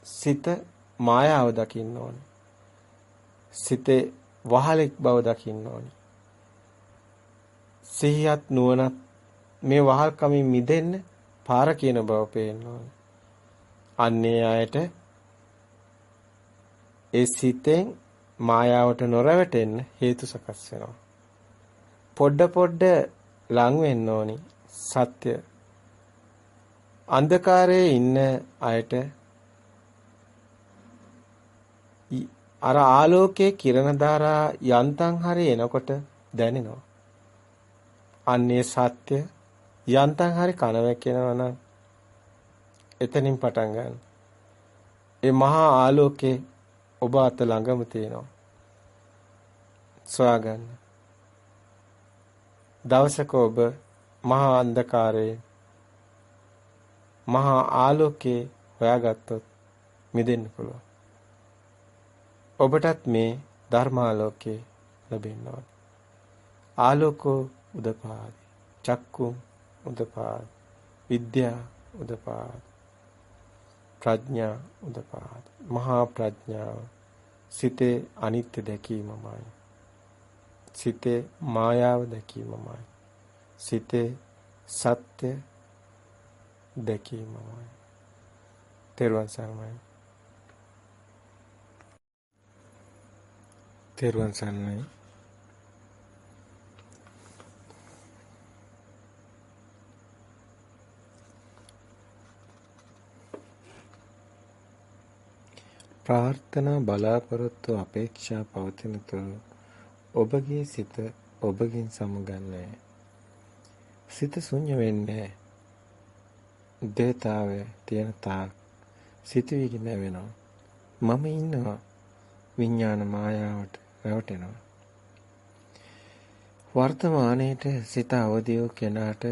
සිත මායාව දකින්න ඕනි. සිතේ වහලෙක් බව දකින්න ඕනි. සිහියත් නුවණත් මේ වහල්කමින් මිදෙන්න පාර කියන බව පේන්න ඕනි. අන්නේ අයට ඒ සිතෙන් මායාවට නොරවටෙන්න හේතු සකස් වෙනවා. පොඩ පොඩ ලං වෙන්න ඕනි සත්‍ය. අන්ධකාරයේ ඉන්න අයට අර ආලෝකයේ කිරණ ධාරා යන්තම් හරි එනකොට දැනෙනවා. අන්නේ සත්‍ය යන්තම් හරි කන වැකෙනවා නම් එතනින් පටන් ගන්න. ඒ මහා ආලෝකේ ඔබ අත ළඟම තියෙනවා. සොයාගන්න. දවසක ඔබ මහා අන්ධකාරයේ මහා ආලෝකේ හොයාගත්තොත් මිදෙන්න පුළුවන්. ඔබටත් මේ ධර්මාලෝකේ ලැබෙන්න ඕන. ආලෝකෝ උදපාදි. චක්කු උදපාදි. විද්‍යා උදපාදි. ප්‍රඥා උදපාදි. මහා ප්‍රඥාව සිතේ අනිත්‍ය දැකීමමයි. සිතේ මායාව දැකීමමයි. සිතේ සත්‍ය දැකීමමයි. තෙරුවන් සරණයි. තෙරුවන් සරණයි. ප්‍රාර්ථනා බලාපොරොත්තු අපේක්ෂා පවතින තුරු ඔබගේ සිත ඔබගෙන් සමුගන්නේ සිත ශුන්‍ය වෙන්නේ දේතාවය තියෙන තාක් සිතුවිලි නැවෙනවා. මම ඉන්නවා. විඥාන මායාවට. රැවටෙනවා. වර්තමානයේට සිත අවදි වූ කෙනාට